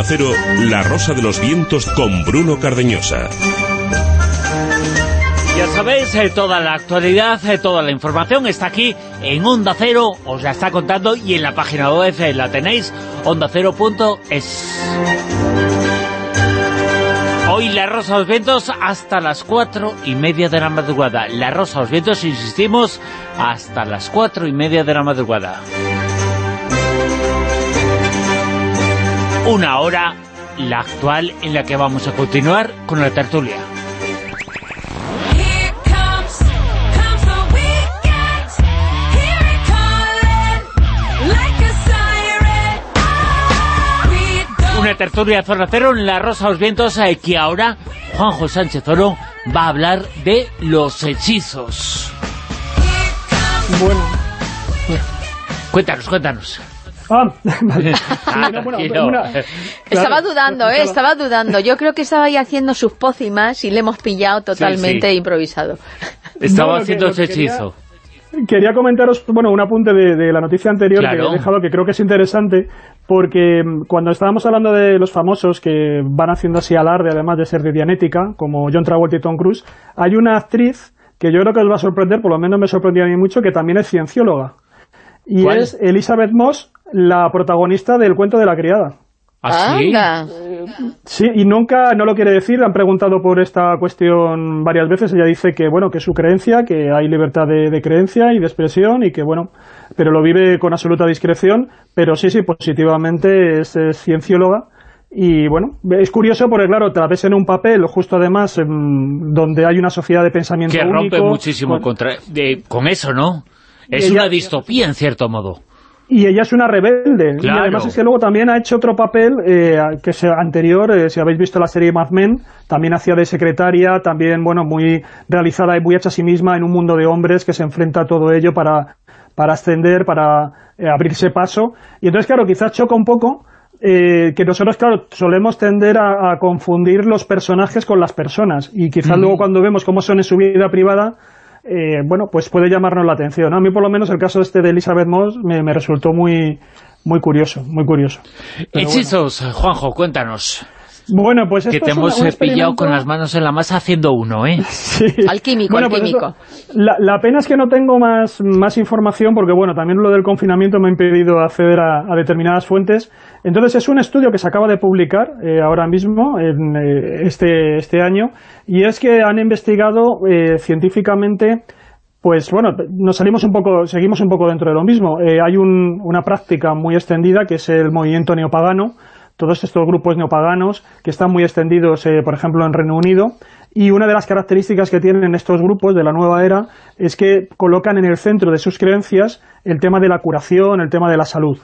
Onda Cero, La Rosa de los Vientos con Bruno Cardeñosa. Ya sabéis, eh, toda la actualidad, eh, toda la información está aquí en Onda Cero, os la está contando y en la página web eh, la tenéis, ondacero.es. Hoy La Rosa de los Vientos hasta las cuatro y media de la madrugada. La Rosa de los Vientos, insistimos, hasta las cuatro y media de la madrugada. Una hora, la actual, en la que vamos a continuar con la tertulia. Una tertulia de Zona Cero en La Rosa los Vientos, que ahora Juanjo Sánchez Oro va a hablar de los hechizos. Bueno. Cuéntanos, cuéntanos. Ah, estaba dudando, ¿eh? Estaba dudando. Yo creo que estaba ahí haciendo sus pócimas y le hemos pillado totalmente improvisado. Estaba haciendo ese hechizo. Quería comentaros, bueno, un apunte de, la noticia anterior que he dejado que creo que es interesante porque mm, cuando estábamos hablando de los famosos que van haciendo así alarde además de ser de Dianética, como John Travolta y Tom Cruise, hay una actriz que yo creo que os va a sorprender, por lo menos me sorprendió a mí mucho, que también es ciencióloga. Y es Elizabeth Moss, la protagonista del cuento de la criada. ¿Ah, sí? Sí, y nunca, no lo quiere decir, han preguntado por esta cuestión varias veces, ella dice que, bueno, que es su creencia, que hay libertad de, creencia y de expresión y que, bueno, pero lo vive con absoluta discreción, pero sí, sí, positivamente es, ciencióloga y bueno, es curioso porque claro, te la ves en un papel, justo además, donde hay una sociedad de pensamiento que rompe muchísimo contra, con eso, ¿no? Es una distopía, en cierto modo y ella es una rebelde. Y además es que luego también ha hecho otro papel eh, que es anterior, eh, si habéis visto la serie Mad Men, también hacía de secretaria, también, bueno, muy realizada y muy hecha a sí misma en un mundo de hombres que se enfrenta a todo ello para, para ascender, para eh, abrirse paso. Y entonces, claro, quizás choca un poco que nosotros, claro, solemos tender a, confundir los personajes con las personas. Y quizás luego cuando vemos cómo son en su vida privada eh, bueno, pues puede llamarnos la atención. A mí por lo menos el caso este de Elizabeth Moss me, resultó muy, muy curioso, muy curioso. Hechizos, Juanjo, cuéntanos. Bueno, pues Que te hemos pillado con las manos en la masa haciendo uno, ¿eh? Sí. Al químico, al pues químico. la, pena es que no tengo más, más información porque, bueno, también lo del confinamiento me ha impedido acceder a, determinadas fuentes. Entonces es un estudio que se acaba de publicar eh, ahora mismo, en eh, este, este año, y es que han investigado eh, científicamente pues bueno, nos salimos un poco, seguimos un poco dentro de lo mismo. hay una práctica muy extendida que es el movimiento neopagano, todos estos grupos neopaganos que están muy extendidos, eh, por ejemplo, en Reino Unido, y una de las características que tienen estos grupos de la nueva era es que colocan en el centro de sus creencias el tema de la curación, el tema de la salud.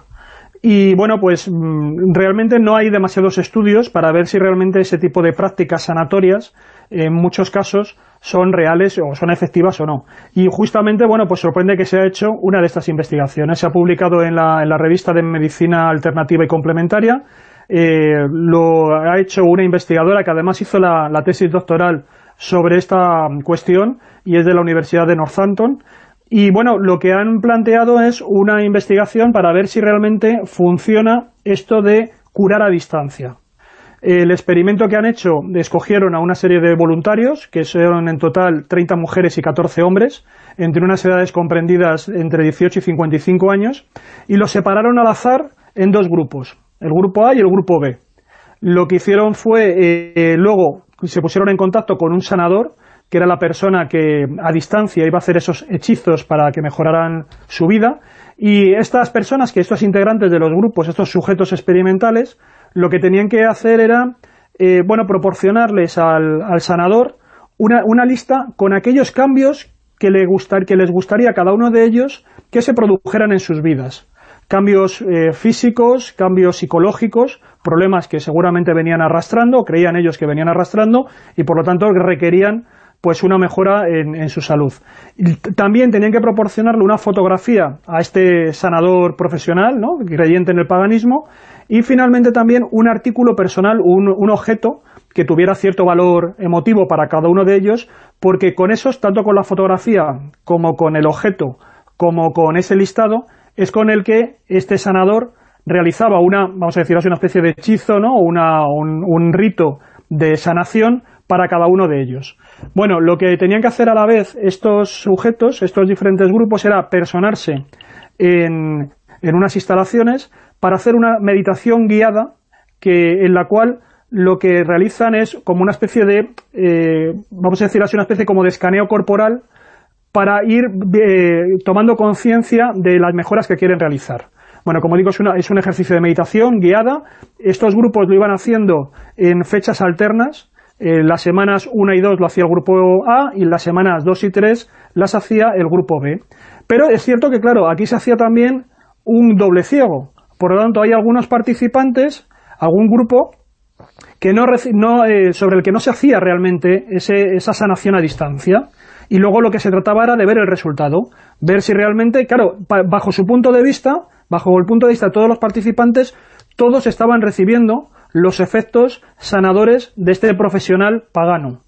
Y bueno, pues mm, realmente no hay demasiados estudios para ver si realmente ese tipo de prácticas sanatorias, en muchos casos, son reales o son efectivas o no. Y justamente, bueno, pues sorprende que se ha hecho una de estas investigaciones. Se ha publicado en la, en la revista de Medicina Alternativa y Complementaria eh, lo ha hecho una investigadora que además hizo la, tesis doctoral sobre esta cuestión y es de la Universidad de Northampton. Y bueno, lo que han planteado es una investigación para ver si realmente funciona esto de curar a distancia. El experimento que han hecho, escogieron a una serie de voluntarios, que son en total 30 mujeres y 14 hombres, entre unas edades comprendidas entre 18 y 55 años, y los separaron al azar en dos grupos el grupo A y el grupo B. Lo que hicieron fue, eh, luego se pusieron en contacto con un sanador, que era la persona que a distancia iba a hacer esos hechizos para que mejoraran su vida, y estas personas, que estos integrantes de los grupos, estos sujetos experimentales, lo que tenían que hacer era, eh, bueno, proporcionarles al, sanador una, una, lista con aquellos cambios que, le gustar, que les gustaría a cada uno de ellos que se produjeran en sus vidas. Cambios eh, físicos, cambios psicológicos, problemas que seguramente venían arrastrando, creían ellos que venían arrastrando, y por lo tanto requerían pues una mejora en, su salud. también tenían que proporcionarle una fotografía a este sanador profesional, ¿no? creyente en el paganismo, y finalmente también un artículo personal, un, un objeto que tuviera cierto valor emotivo para cada uno de ellos, porque con esos, tanto con la fotografía como con el objeto, como con ese listado, es con el que este sanador realizaba una, vamos a decir así, una especie de hechizo, ¿no? Una, un, rito de sanación para cada uno de ellos. Bueno, lo que tenían que hacer a la vez estos sujetos, estos diferentes grupos, era personarse en, en unas instalaciones para hacer una meditación guiada que, en la cual lo que realizan es como una especie de, eh, vamos a decir así, una especie como de escaneo corporal para ir eh, tomando conciencia de las mejoras que quieren realizar. Bueno, como digo, es, es, un ejercicio de meditación guiada. Estos grupos lo iban haciendo en fechas alternas. En las semanas 1 y 2 lo hacía el grupo A y las semanas 2 y 3 las hacía el grupo B. Pero es cierto que, claro, aquí se hacía también un doble ciego. Por lo tanto, hay algunos participantes, algún grupo, que no, no eh, sobre el que no se hacía realmente ese, esa sanación a distancia y luego lo que se trataba era de ver el resultado, ver si realmente, claro, bajo su punto de vista, bajo el punto de vista de todos los participantes, todos estaban recibiendo los efectos sanadores de este profesional pagano.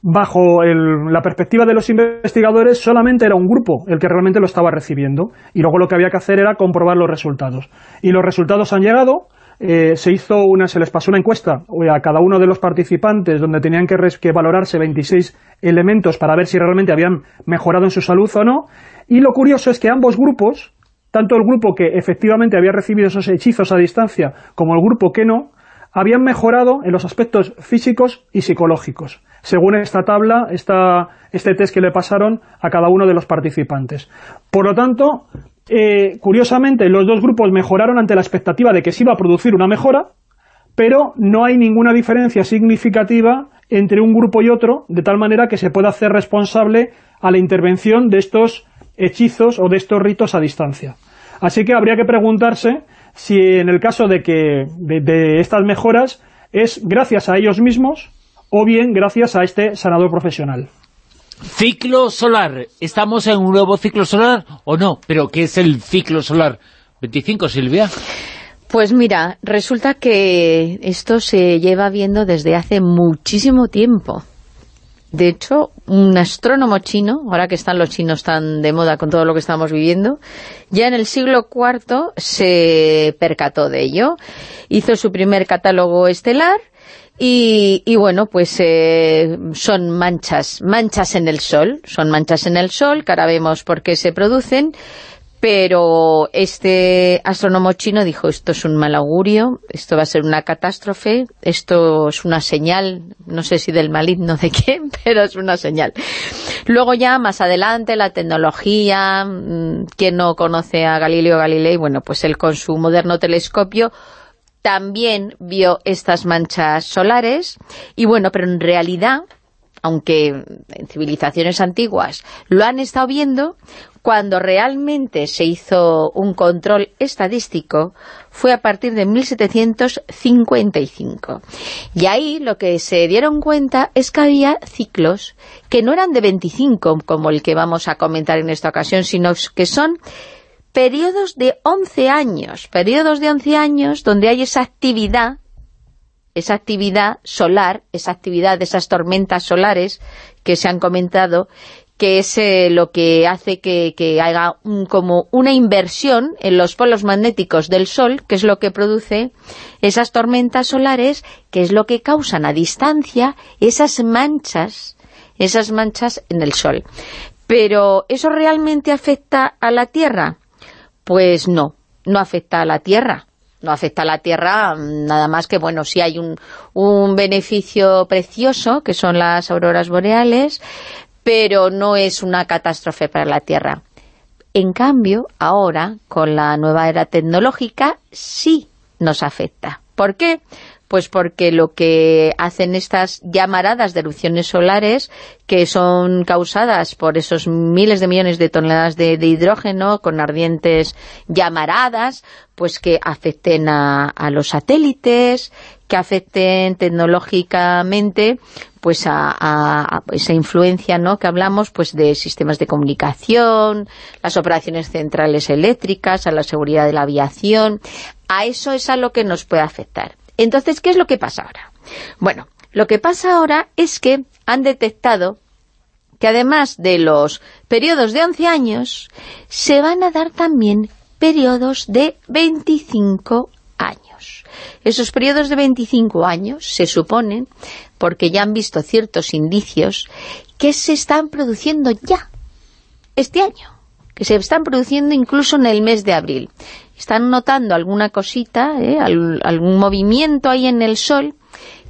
Bajo la perspectiva de los investigadores, solamente era un grupo el que realmente lo estaba recibiendo, y luego lo que había que hacer era comprobar los resultados. Y los resultados han llegado, eh, se hizo una, se les pasó una encuesta eh, a cada uno de los participantes donde tenían que, valorarse 26 elementos para ver si realmente habían mejorado en su salud o no. Y lo curioso es que ambos grupos, tanto el grupo que efectivamente había recibido esos hechizos a distancia como el grupo que no, habían mejorado en los aspectos físicos y psicológicos, según esta tabla, esta, este test que le pasaron a cada uno de los participantes. Por lo tanto, eh, curiosamente, los dos grupos mejoraron ante la expectativa de que se iba a producir una mejora, pero no hay ninguna diferencia significativa entre un grupo y otro, de tal manera que se pueda hacer responsable a la intervención de estos hechizos o de estos ritos a distancia. Así que habría que preguntarse si en el caso de que de, estas mejoras es gracias a ellos mismos o bien gracias a este sanador profesional. Ciclo solar. ¿Estamos en un nuevo ciclo solar o no? ¿Pero qué es el ciclo solar? 25, Silvia. Pues mira, resulta que esto se lleva viendo desde hace muchísimo tiempo. De hecho, un astrónomo chino, ahora que están los chinos tan de moda con todo lo que estamos viviendo, ya en el siglo IV se percató de ello. Hizo su primer catálogo estelar y, bueno, pues eh, son manchas, manchas en el Sol, son manchas en el Sol, que ahora vemos por qué se producen, pero este astrónomo chino dijo, esto es un mal augurio, esto va a ser una catástrofe, esto es una señal, no sé si del maligno de quién, pero es una señal. Luego ya, más adelante, la tecnología, mm, quien no conoce a Galileo Galilei, bueno, pues él con su moderno telescopio también vio estas manchas solares, y bueno, pero en realidad aunque en civilizaciones antiguas lo han estado viendo, cuando realmente se hizo un control estadístico fue a partir de 1755. Y ahí lo que se dieron cuenta es que había ciclos que no eran de 25, como el que vamos a comentar en esta ocasión, sino que son periodos de 11 años, periodos de 11 años donde hay esa actividad esa actividad solar, esa actividad de esas tormentas solares que se han comentado, que es eh, lo que hace que, haya como una inversión en los polos magnéticos del Sol, que es lo que produce esas tormentas solares, que es lo que causan a distancia esas manchas, esas manchas en el Sol. Pero, ¿eso realmente afecta a la Tierra? Pues no, no afecta a la Tierra. No afecta a la Tierra nada más que, bueno, si hay un, un beneficio precioso, que son las auroras boreales, pero no es una catástrofe para la Tierra. En cambio, ahora, con la nueva era tecnológica, sí nos afecta. ¿Por qué? Pues porque lo que hacen estas llamaradas de erupciones solares, que son causadas por esos miles de millones de toneladas de, hidrógeno con ardientes llamaradas, pues que afecten a, los satélites, que afecten tecnológicamente pues a, esa influencia ¿no? que hablamos pues de sistemas de comunicación, las operaciones centrales eléctricas, a la seguridad de la aviación, a eso es a lo que nos puede afectar. Entonces, ¿qué es lo que pasa ahora? Bueno, lo que pasa ahora es que han detectado que además de los periodos de 11 años, se van a dar también periodos de 25 años. Esos periodos de 25 años se suponen, porque ya han visto ciertos indicios, que se están produciendo ya, este año, que se están produciendo incluso en el mes de abril están notando alguna cosita, ¿eh? algún movimiento ahí en el sol,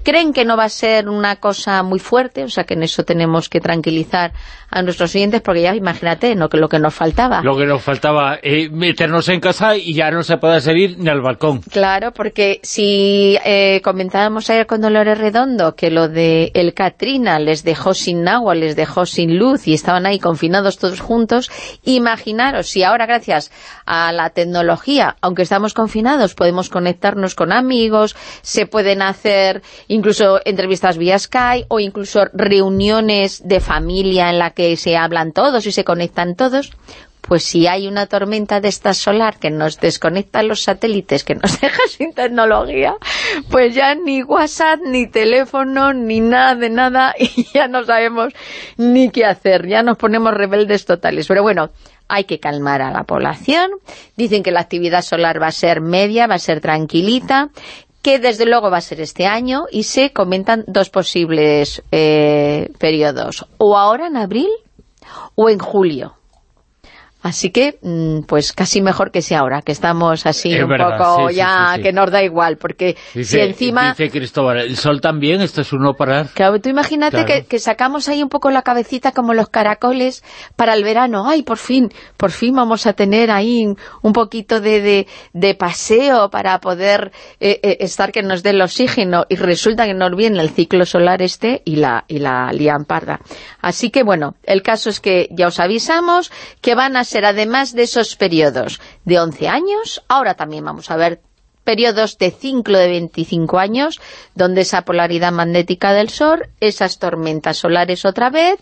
creen que no va a ser una cosa muy fuerte, o sea que en eso tenemos que tranquilizar a nuestros oyentes, porque ya imagínate ¿no? que lo que nos faltaba. Lo que nos faltaba, eh, meternos en casa y ya no se puede salir ni al balcón. Claro, porque si eh, comentábamos ayer con Dolores Redondo que lo de el Katrina les dejó sin agua, les dejó sin luz y estaban ahí confinados todos juntos, imaginaros si ahora gracias a la tecnología, aunque estamos confinados, podemos conectarnos con amigos, se pueden hacer incluso entrevistas vía Skype o incluso reuniones de familia en la que se hablan todos y se conectan todos, pues si hay una tormenta de esta solar que nos desconecta los satélites, que nos deja sin tecnología, pues ya ni WhatsApp, ni teléfono, ni nada de nada, y ya no sabemos ni qué hacer, ya nos ponemos rebeldes totales. Pero bueno, hay que calmar a la población, dicen que la actividad solar va a ser media, va a ser tranquilita, que desde luego va a ser este año, y se comentan dos posibles eh, periodos, o ahora en abril o en julio. Así que, mm, pues casi mejor que sea ahora, que estamos así un poco ya, que nos da igual, porque si encima... Dice Cristóbal, el sol también, esto es uno parar. Claro, tú imagínate que, sacamos ahí un poco la cabecita como los caracoles para el verano. Ay, por fin, por fin vamos a tener ahí un poquito de, de, paseo para poder eh, eh, estar que nos dé el oxígeno, y resulta que nos viene el ciclo solar este y la, y la liamparda. Así que, bueno, el caso es que ya os avisamos que van a ser además de esos periodos de 11 años, ahora también vamos a ver periodos de ciclo de 25 años, donde esa polaridad magnética del Sol, esas tormentas solares otra vez,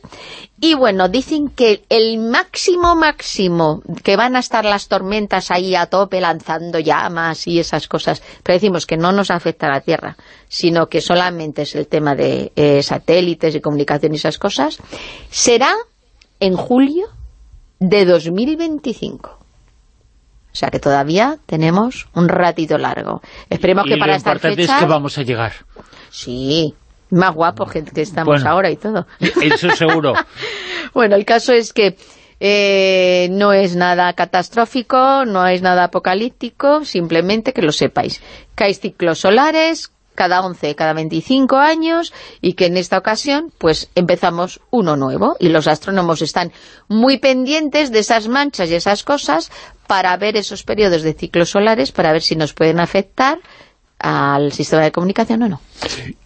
y bueno, dicen que el máximo máximo que van a estar las tormentas ahí a tope lanzando llamas y esas cosas, pero decimos que no nos afecta a la Tierra, sino que solamente es el tema de eh, satélites y comunicación y esas cosas, será en julio de 2025. O sea que todavía tenemos un ratito largo. Esperemos que para esta fecha... es que vamos a llegar. Sí, más guapos que, estamos ahora y todo. Eso seguro. bueno, el caso es que eh, no es nada catastrófico, no es nada apocalíptico, simplemente que lo sepáis. Que hay ciclos solares, cada 11, cada 25 años y que en esta ocasión pues empezamos uno nuevo y los astrónomos están muy pendientes de esas manchas y esas cosas para ver esos periodos de ciclos solares para ver si nos pueden afectar al sistema de comunicación o no.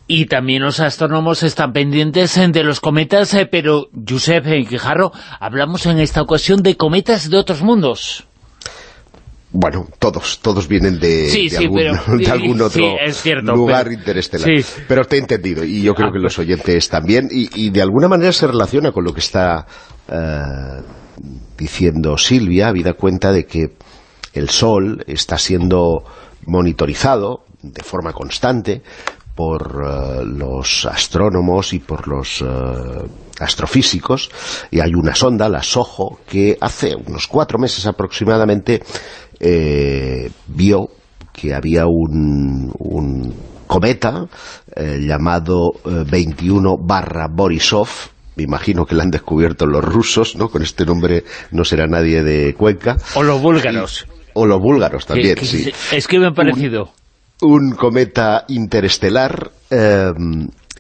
Y también los astrónomos están pendientes de los cometas, eh, pero Josep Quijarro, hablamos en esta ocasión de cometas de otros mundos. Bueno, todos, todos vienen de, algún, otro lugar interestelar. Pero te he entendido, y yo creo que los oyentes también, y, de alguna manera se relaciona con lo que está eh, diciendo Silvia, habida cuenta de que el Sol está siendo monitorizado de forma constante por eh, los astrónomos y por los eh, astrofísicos, y hay una sonda, la SOHO, que hace unos cuatro meses aproximadamente eh, vio que había un, cometa eh, llamado 21 eh, barra Borisov, me imagino que lo han descubierto los rusos, ¿no? Con este nombre no será nadie de Cuenca. O los búlgaros. o los búlgaros también, sí. Es que me han parecido. Un, cometa interestelar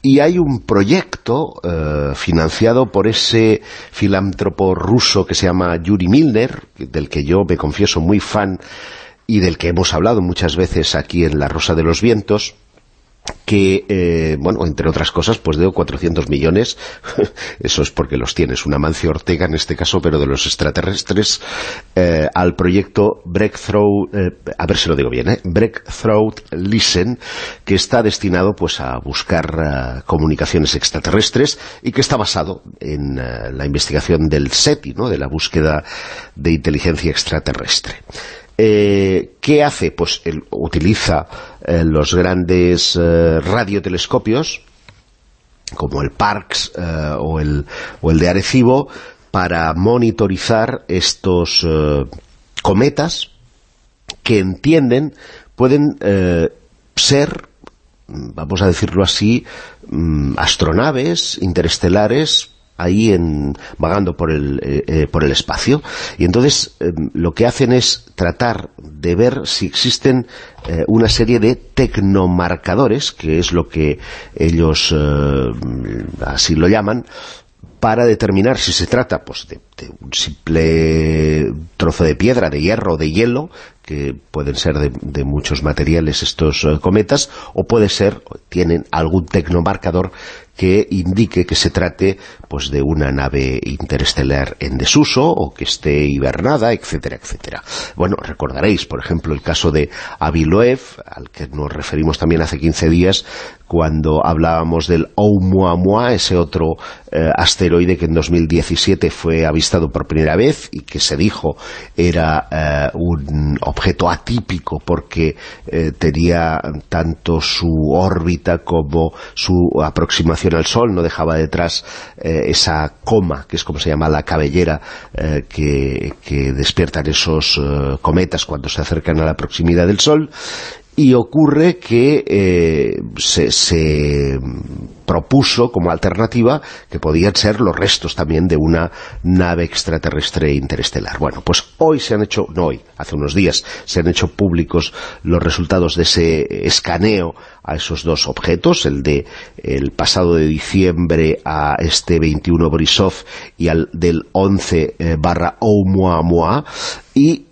y hay un proyecto eh, financiado por ese filántropo ruso que se llama Yuri Milner, del que yo me confieso muy fan y del que hemos hablado muchas veces aquí en La Rosa de los Vientos, que, eh, bueno, entre otras cosas, pues debo 400 millones, eso es porque los tienes, una Mancio Ortega en este caso, pero de los extraterrestres, eh, al proyecto Breakthrough, eh, a ver si lo digo bien, Breakthrough Listen, que está destinado pues a buscar comunicaciones extraterrestres y que está basado en la investigación del SETI, ¿no?, de la búsqueda de inteligencia extraterrestre. ¿Qué hace? Pues él utiliza eh, los grandes eh, radiotelescopios, como el Parkes o, el, o el de Arecibo, para monitorizar estos cometas que entienden pueden ser, vamos a decirlo así, mm, astronaves interestelares ahí en, vagando por el, eh, eh, por el espacio. Y entonces em, lo que hacen es tratar de ver si existen eh, una serie de tecnomarcadores, que es lo que ellos así lo llaman, para determinar si se trata pues, de un simple trozo de piedra, de hierro, de hielo, que pueden ser de, muchos materiales estos eh, cometas, o puede ser, tienen algún tecnomarcador que indique que se trate pues de una nave interestelar en desuso o que esté hibernada, etcétera, etcétera. Bueno, recordaréis, por ejemplo, el caso de Aviloev, al que nos referimos también hace 15 días, cuando hablábamos del Oumuamua, ese otro eh, asteroide que en 2017 fue avistado por primera vez y que se dijo era eh, un objeto atípico porque eh, tenía tanto su órbita como su aproximación al Sol, no dejaba detrás eh, esa coma, que es como se llama la cabellera eh, que, despiertan esos eh, cometas cuando se acercan a la proximidad del Sol, y ocurre que se, propuso como alternativa que podían ser los restos también de una nave extraterrestre interestelar. Bueno, pues hoy se han hecho, no hoy, hace unos días, se han hecho públicos los resultados de ese escaneo a esos dos objetos, el de el pasado de diciembre a este 21 Borisov y al del 11 eh, barra Oumuamua y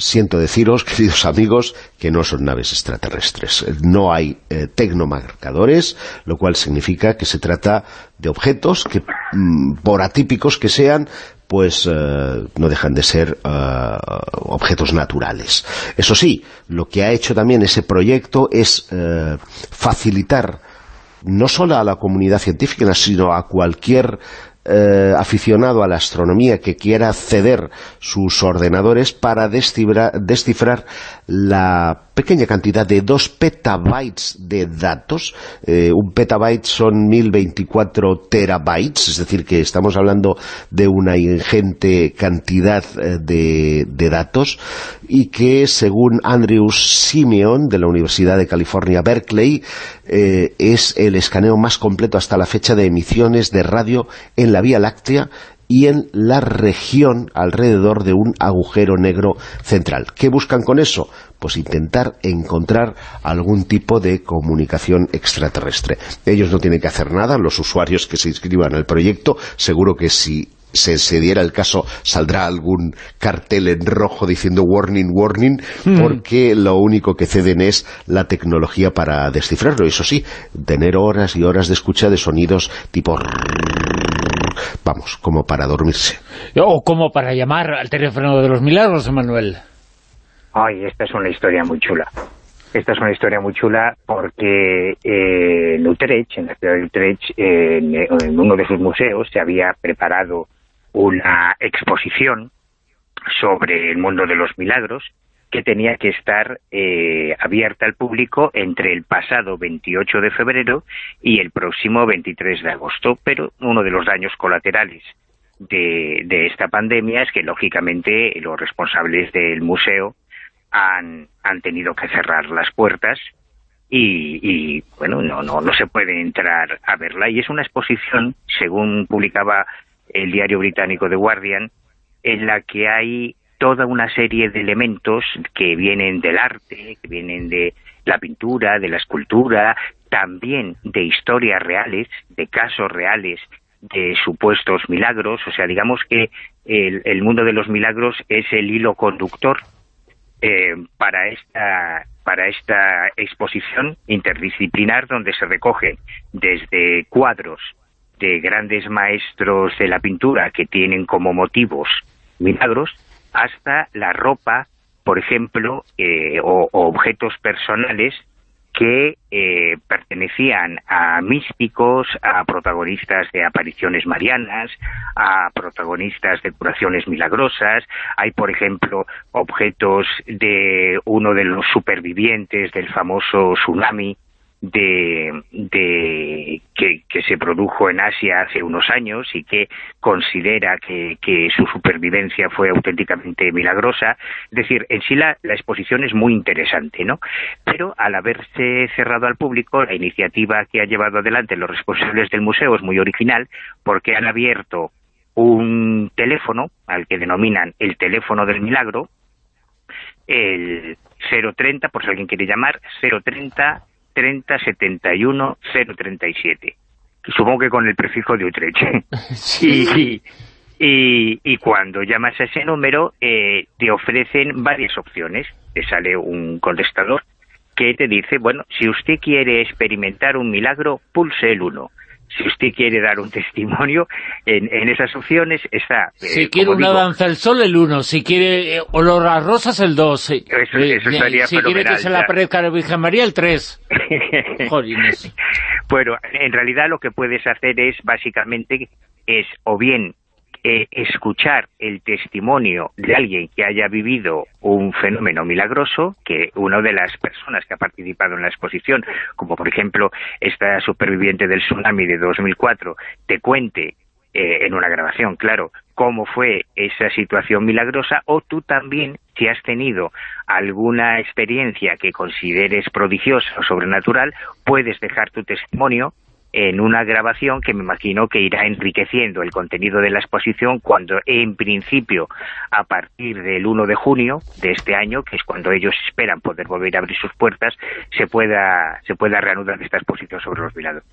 siento deciros, queridos amigos, que no son naves extraterrestres. No hay eh, tecnomarcadores, lo cual significa que se trata de objetos que, mm, por atípicos que sean, pues eh, no dejan de ser eh, objetos naturales. Eso sí, lo que ha hecho también ese proyecto es eh, facilitar no solo a la comunidad científica, sino a cualquier aficionado a la astronomía que quiera acceder sus ordenadores para descifrar la pequeña cantidad de 2 petabytes de datos. Eh, un petabyte son 1024 terabytes, es decir, que estamos hablando de una ingente cantidad eh, de, datos y que, según Andrew Simeon, de la Universidad de California, Berkeley, eh, es el escaneo más completo hasta la fecha de emisiones de radio en la Vía Láctea y en la región alrededor de un agujero negro central. ¿Qué buscan con eso? Pues intentar encontrar algún tipo de comunicación extraterrestre. Ellos no tienen que hacer nada, los usuarios que se inscriban al proyecto, seguro que si se, diera el caso, saldrá algún cartel en rojo diciendo warning, warning, hmm. porque lo único que ceden es la tecnología para descifrarlo. Eso sí, tener horas y horas de escucha de sonidos tipo vamos, como para dormirse. O como para llamar al teléfono de los milagros, Manuel. Ay, esta es una historia muy chula. Esta es una historia muy chula porque eh, en Utrecht, en la ciudad de Utrecht, en, uno de sus museos se había preparado una exposición sobre el mundo de los milagros que tenía que estar eh, abierta al público entre el pasado 28 de febrero y el próximo 23 de agosto, pero uno de los daños colaterales de, de esta pandemia es que, lógicamente, los responsables del museo han, tenido que cerrar las puertas y, y, bueno, no, no, no se puede entrar a verla. Y es una exposición, según publicaba el diario británico The Guardian, en la que hay toda una serie de elementos que vienen del arte, que vienen de la pintura, de la escultura, también de historias reales, de casos reales, de supuestos milagros, o sea, digamos que el, mundo de los milagros es el hilo conductor eh, para esta para esta exposición interdisciplinar donde se recogen desde cuadros de grandes maestros de la pintura que tienen como motivos milagros, hasta la ropa, por ejemplo, eh, o, objetos personales que eh, pertenecían a místicos, a protagonistas de apariciones marianas, a protagonistas de curaciones milagrosas. Hay, por ejemplo, objetos de uno de los supervivientes del famoso tsunami de, de que, se produjo en Asia hace unos años y que considera que, su supervivencia fue auténticamente milagrosa. Es decir, en sí la, exposición es muy interesante, ¿no? Pero al haberse cerrado al público, la iniciativa que ha llevado adelante los responsables del museo es muy original porque han abierto un teléfono al que denominan el teléfono del milagro, el 030, por si alguien quiere llamar, 030 30 71 037. Supongo que con el prefijo de Utrecht. sí. Y, cuando llamas a ese número, eh, te ofrecen varias opciones. Te sale un contestador que te dice, bueno, si usted quiere experimentar un milagro, pulse el 1 si usted quiere dar un testimonio, en, esas opciones está... Eh, si quiere una danza al sol, el 1. Si quiere eh, olor a rosas, el 2. Eso, eh, sería Si quiere que se le aparezca a la Virgen María, el 3. bueno, en realidad lo que puedes hacer es, básicamente, es o bien eh, escuchar el testimonio de alguien que haya vivido un fenómeno milagroso, que una de las personas que ha participado en la exposición, como por ejemplo esta superviviente del tsunami de 2004, te cuente eh, en una grabación, claro, cómo fue esa situación milagrosa, o tú también, si has tenido alguna experiencia que consideres prodigiosa o sobrenatural, puedes dejar tu testimonio en una grabación que me imagino que irá enriqueciendo el contenido de la exposición cuando en principio a partir del 1 de junio de este año, que es cuando ellos esperan poder volver a abrir sus puertas, se pueda, se pueda reanudar esta exposición sobre los milagros.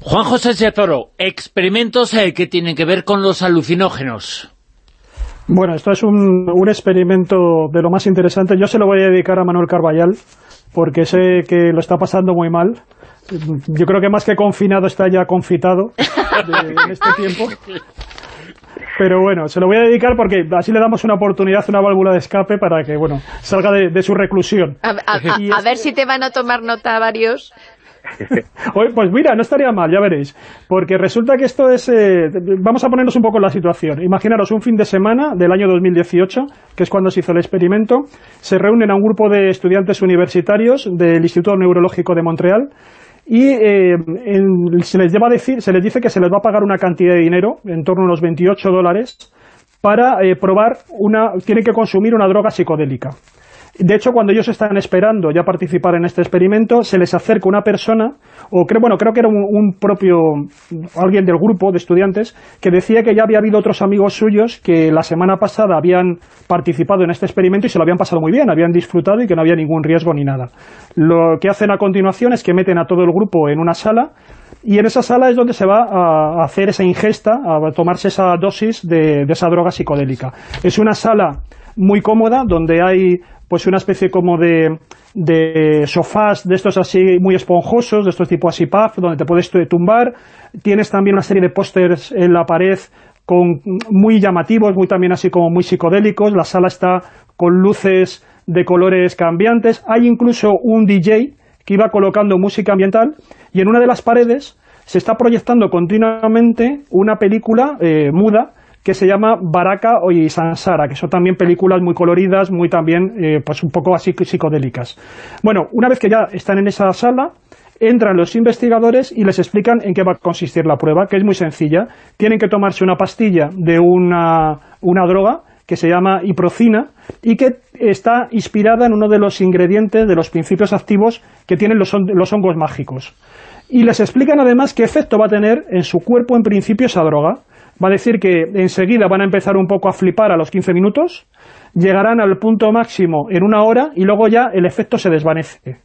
Juan José Toro, experimentos eh, que tienen que ver con los alucinógenos. Bueno, esto es un, un experimento de lo más interesante. Yo se lo voy a dedicar a Manuel Carballal, porque sé que lo está pasando muy mal yo creo que más que confinado está ya confitado en este tiempo. Pero bueno, se lo voy a dedicar porque así le damos una oportunidad, una válvula de escape para que, bueno, salga de, su reclusión. A, ver si te van a tomar nota varios. pues mira, no estaría mal, ya veréis. Porque resulta que esto es... Eh, vamos a ponernos un poco en la situación. Imaginaros un fin de semana del año 2018, que es cuando se hizo el experimento. Se reúnen a un grupo de estudiantes universitarios del Instituto Neurológico de Montreal y eh, se les lleva a decir, se les dice que se les va a pagar una cantidad de dinero, en torno a unos 28 dólares, para eh, probar una, tienen que consumir una droga psicodélica. De hecho, cuando ellos están esperando ya participar en este experimento, se les acerca una persona, o creo, bueno, creo que era un, propio, alguien del grupo de estudiantes, que decía que ya había habido otros amigos suyos que la semana pasada habían participado en este experimento y se lo habían pasado muy bien, habían disfrutado y que no había ningún riesgo ni nada. Lo que hacen a continuación es que meten a todo el grupo en una sala y en esa sala es donde se va a hacer esa ingesta, a tomarse esa dosis de, de esa droga psicodélica. Es una sala muy cómoda, donde hay pues una especie como de, de sofás de estos así muy esponjosos, de estos tipo así puff, donde te puedes tumbar. Tienes también una serie de pósters en la pared con muy llamativos, muy también así como muy psicodélicos. La sala está con luces de colores cambiantes. Hay incluso un DJ que iba colocando música ambiental y en una de las paredes se está proyectando continuamente una película eh, muda que se llama Baraka y Sansara, que son también películas muy coloridas, muy también, eh, pues un poco así psicodélicas. Bueno, una vez que ya están en esa sala, entran los investigadores y les explican en qué va a consistir la prueba, que es muy sencilla. Tienen que tomarse una pastilla de una, una droga que se llama iprocina y que está inspirada en uno de los ingredientes, de los principios activos que tienen los, los hongos mágicos. Y les explican además qué efecto va a tener en su cuerpo en principio esa droga va a decir que enseguida van a empezar un poco a flipar a los 15 minutos, llegarán al punto máximo en una hora y luego ya el efecto se desvanece.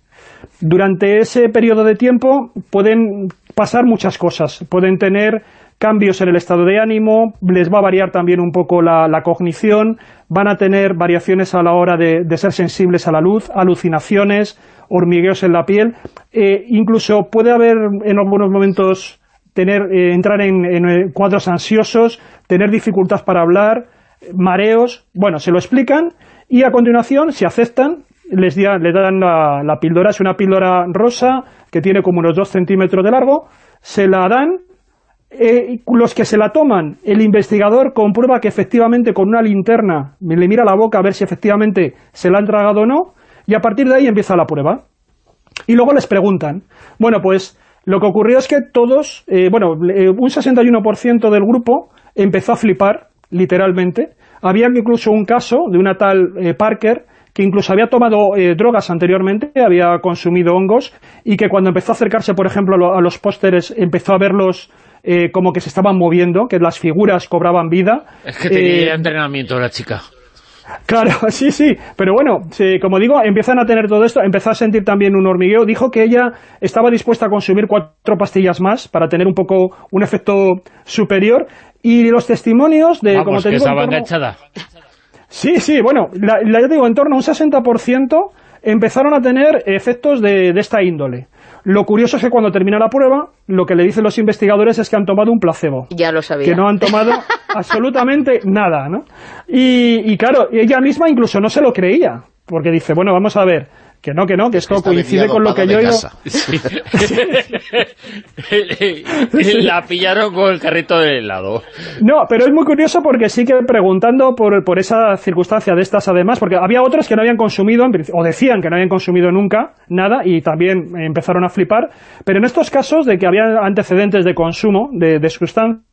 Durante ese periodo de tiempo pueden pasar muchas cosas, pueden tener cambios en el estado de ánimo, les va a variar también un poco la, cognición, van a tener variaciones a la hora de, ser sensibles a la luz, alucinaciones, hormigueos en la piel, e incluso puede haber en algunos momentos tener, eh, entrar en, eh, cuadros ansiosos, tener dificultad para hablar, mareos, bueno, se lo explican y a continuación, si aceptan, les, le dan la, píldora, es una píldora rosa que tiene como unos dos centímetros de largo, se la dan, eh, los que se la toman, el investigador comprueba que efectivamente con una linterna le mira la boca a ver si efectivamente se la han tragado o no, y a partir de ahí empieza la prueba. Y luego les preguntan, bueno, pues lo que ocurrió es que todos, eh, bueno, eh, un 61% del grupo empezó a flipar, literalmente. Había incluso un caso de una tal eh, Parker que incluso había tomado drogas anteriormente, había consumido hongos, y que cuando empezó a acercarse, por ejemplo, a, los pósteres, empezó a verlos como que se estaban moviendo, que las figuras cobraban vida. Es que tenía entrenamiento la chica. Claro, sí, sí, pero bueno, como digo, empiezan a tener todo esto, empezó a sentir también un hormigueo, dijo que ella estaba dispuesta a consumir cuatro pastillas más para tener un poco un efecto superior, y los testimonios de... como te que digo, estaba enganchada. Sí, sí, bueno, la, ya digo, en torno a un 60% empezaron a tener efectos de, de esta índole. Lo curioso es que cuando termina la prueba, lo que le dicen los investigadores es que han tomado un placebo. Ya lo sabía. Que no han tomado absolutamente nada, ¿no? Y, y claro, ella misma incluso no se lo creía, porque dice, bueno, vamos a ver, que no, que no, que esto coincide con lo que yo he ido... La pillaron con el carrito de helado. No, pero es muy curioso porque sí que preguntando por, por esa circunstancia de estas además, porque había otros que no habían consumido, o decían que no habían consumido nunca nada, y también empezaron a flipar, pero en estos casos de que había antecedentes de consumo de, de sustancias,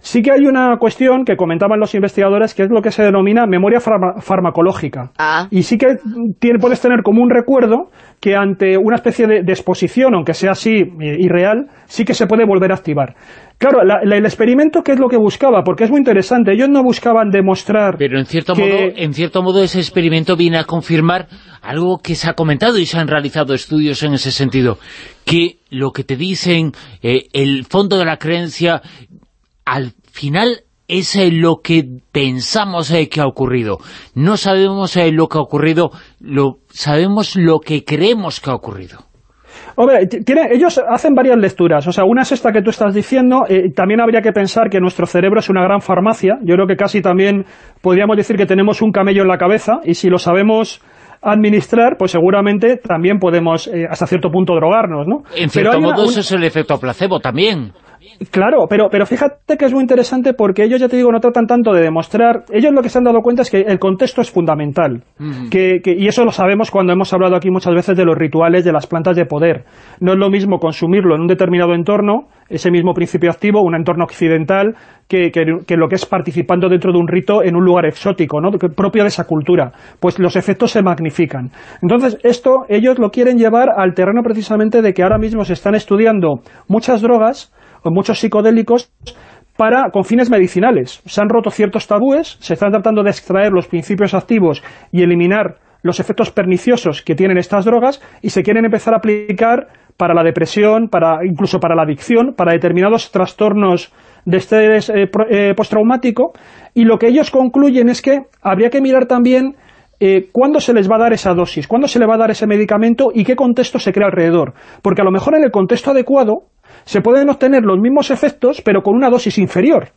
sí que hay una cuestión que comentaban los investigadores, que es lo que se denomina memoria farmacológica. Ah. Y sí que tiene, puedes tener como un recuerdo que ante una especie de, exposición, aunque sea así eh, irreal, sí que se puede volver a activar. Claro, el experimento, ¿qué es lo que buscaba? Porque es muy interesante. Ellos no buscaban demostrar... Pero en cierto, modo, en cierto modo ese experimento viene a confirmar algo que se ha comentado y se han realizado estudios en ese sentido, que lo que te dicen, eh, el fondo de la creencia, al final es eh, lo que pensamos eh, que ha ocurrido. No sabemos eh, lo que ha ocurrido, lo, sabemos lo que creemos que ha ocurrido. Hombre, tiene, ellos hacen varias lecturas. O sea, una es esta que tú estás diciendo. también habría que pensar que nuestro cerebro es una gran farmacia. Yo creo que casi también podríamos decir que tenemos un camello en la cabeza y si lo sabemos administrar, pues seguramente también podemos hasta cierto punto drogarnos, ¿no? En cierto modo eso es el efecto placebo también. Claro, pero, pero fíjate que es muy interesante porque ellos, ya te digo, no tratan tanto de demostrar... Ellos lo que se han dado cuenta es que el contexto es fundamental. que, y eso lo sabemos cuando hemos hablado aquí muchas veces de los rituales de las plantas de poder. No es lo mismo consumirlo en un determinado entorno, ese mismo principio activo, un entorno occidental, que, que, lo que es participando dentro de un rito en un lugar exótico, ¿no? propio de esa cultura. Pues los efectos se magnifican. Entonces, esto ellos lo quieren llevar al terreno precisamente de que ahora mismo se están estudiando muchas drogas muchos psicodélicos para, con fines medicinales. Se han roto ciertos tabúes, se están tratando de extraer los principios activos y eliminar los efectos perniciosos que tienen estas drogas y se quieren empezar a aplicar para la depresión, para incluso para la adicción, para determinados trastornos de estrés eh, eh, postraumático y lo que ellos concluyen es que habría que mirar también eh, cuándo se les va a dar esa dosis, cuándo se le va a dar ese medicamento y qué contexto se crea alrededor. Porque a lo mejor en el contexto adecuado se pueden obtener los mismos efectos, pero con una dosis inferior.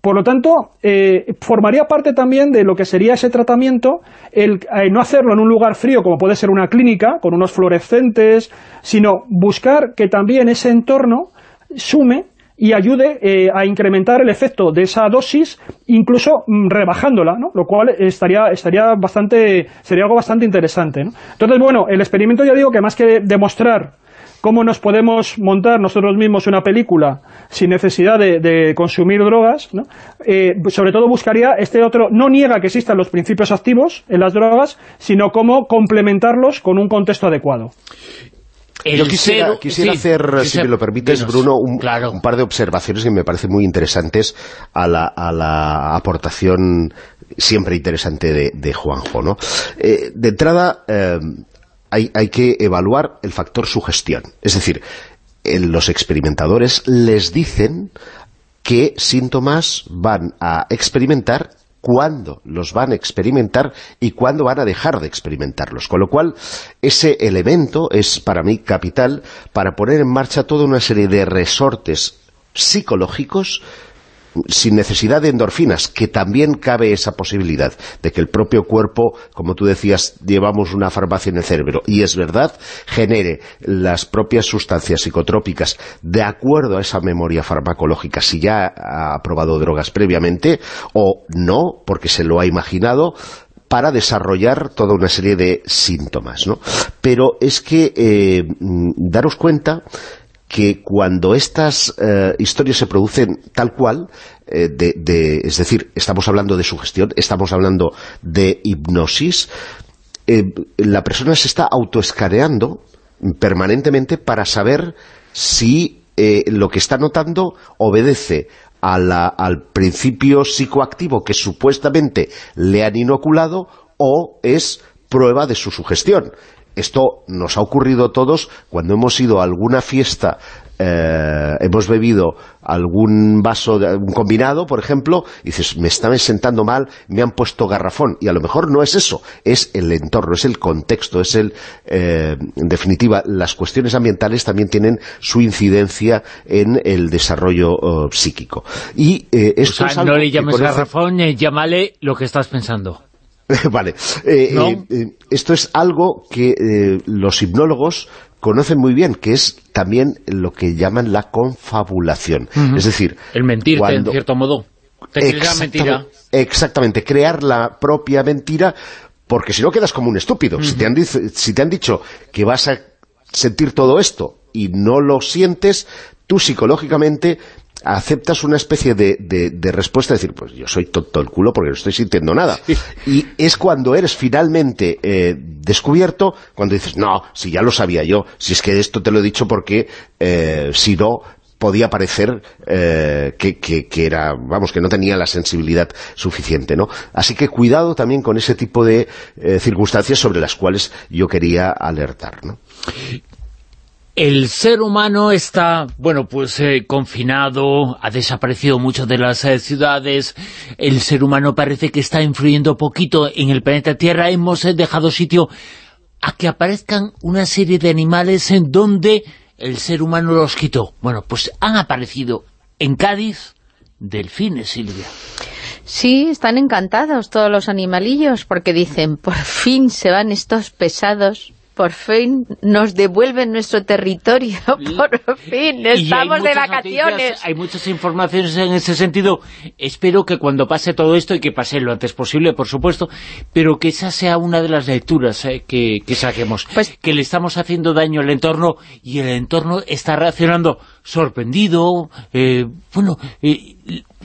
Por lo tanto, eh, formaría parte también de lo que sería ese tratamiento el eh, no hacerlo en un lugar frío como puede ser una clínica, con unos fluorescentes, sino buscar que también ese entorno sume y ayude eh, a incrementar el efecto de esa dosis, incluso mm, rebajándola, ¿no? lo cual estaría, estaría bastante, sería algo bastante interesante. Entonces, bueno, el experimento ya digo que más que demostrar cómo nos podemos montar nosotros mismos una película sin necesidad de, consumir drogas, eh, sobre todo buscaría este otro, no niega que existan los principios activos en las drogas, sino cómo complementarlos con un contexto adecuado. Yo quisiera, hacer, si me lo permites, Bruno, un, par de observaciones que me parecen muy interesantes a la, aportación siempre interesante de, Juanjo. ¿no? Eh, de entrada, eh, hay, que evaluar el factor sugestión. Es decir, los experimentadores les dicen qué síntomas van a experimentar cuándo los van a experimentar y cuándo van a dejar de experimentarlos. Con lo cual, ese elemento es para mí capital para poner en marcha toda una serie de resortes psicológicos sin necesidad de endorfinas, que también cabe esa posibilidad de que el propio cuerpo, como tú decías, llevamos una farmacia en el cerebro, y es verdad, genere las propias sustancias psicotrópicas de acuerdo a esa memoria farmacológica, si ya ha probado drogas previamente, o no, porque se lo ha imaginado, para desarrollar toda una serie de síntomas, ¿no? Pero es que eh, daros cuenta que cuando estas eh, historias se producen tal cual, eh, de, es decir, estamos hablando de sugestión, estamos hablando de hipnosis, eh, la persona se está autoescaneando permanentemente para saber si lo que está notando obedece al principio psicoactivo que supuestamente le han inoculado o es prueba de su sugestión. Esto nos ha ocurrido a todos cuando hemos ido a alguna fiesta eh, hemos bebido algún vaso, de, un combinado, por ejemplo, y dices, me están sentando mal, me han puesto garrafón, y a lo mejor no es eso, es el entorno, es el contexto, es el, eh, en definitiva, las cuestiones ambientales también tienen su incidencia en el desarrollo oh, psíquico. Y eh, esto no le llames garrafón, llámale lo que estás pensando. vale. esto es algo que los hipnólogos conocen muy bien, que es también lo que llaman la confabulación. Es decir... El mentirte, en cierto modo. mentira. Exactamente, crear la propia mentira, porque si no quedas como un estúpido. si, te han, si te han dicho que vas a sentir todo esto y no lo sientes, tú psicológicamente aceptas una especie de, de, respuesta, decir, pues yo soy tonto el culo porque no estoy sintiendo nada. Y es cuando eres finalmente eh, descubierto, cuando dices, no, si ya lo sabía yo, si es que esto te lo he dicho porque eh, si no podía parecer eh, que, que, era, vamos, que no tenía la sensibilidad suficiente, ¿no? Así que cuidado también con ese tipo de circunstancias sobre las cuales yo quería alertar, ¿no? El ser humano está, bueno, pues eh, confinado, ha desaparecido mucho de las eh, ciudades, el ser humano parece que está influyendo poquito en el planeta Tierra, hemos eh, dejado sitio a que aparezcan una serie de animales en donde el ser humano los quitó. Bueno, pues han aparecido en Cádiz delfines, Silvia. Sí, están encantados todos los animalillos porque dicen, por fin se van estos pesados por fin nos devuelven nuestro territorio, por fin, estamos de vacaciones. hay muchas informaciones en ese sentido. Espero que cuando pase todo esto, y que pase lo antes posible, por supuesto, pero que esa sea una de las lecturas eh, que, saquemos. Pues, que le estamos haciendo daño al entorno y el entorno está reaccionando sorprendido, eh, bueno, eh,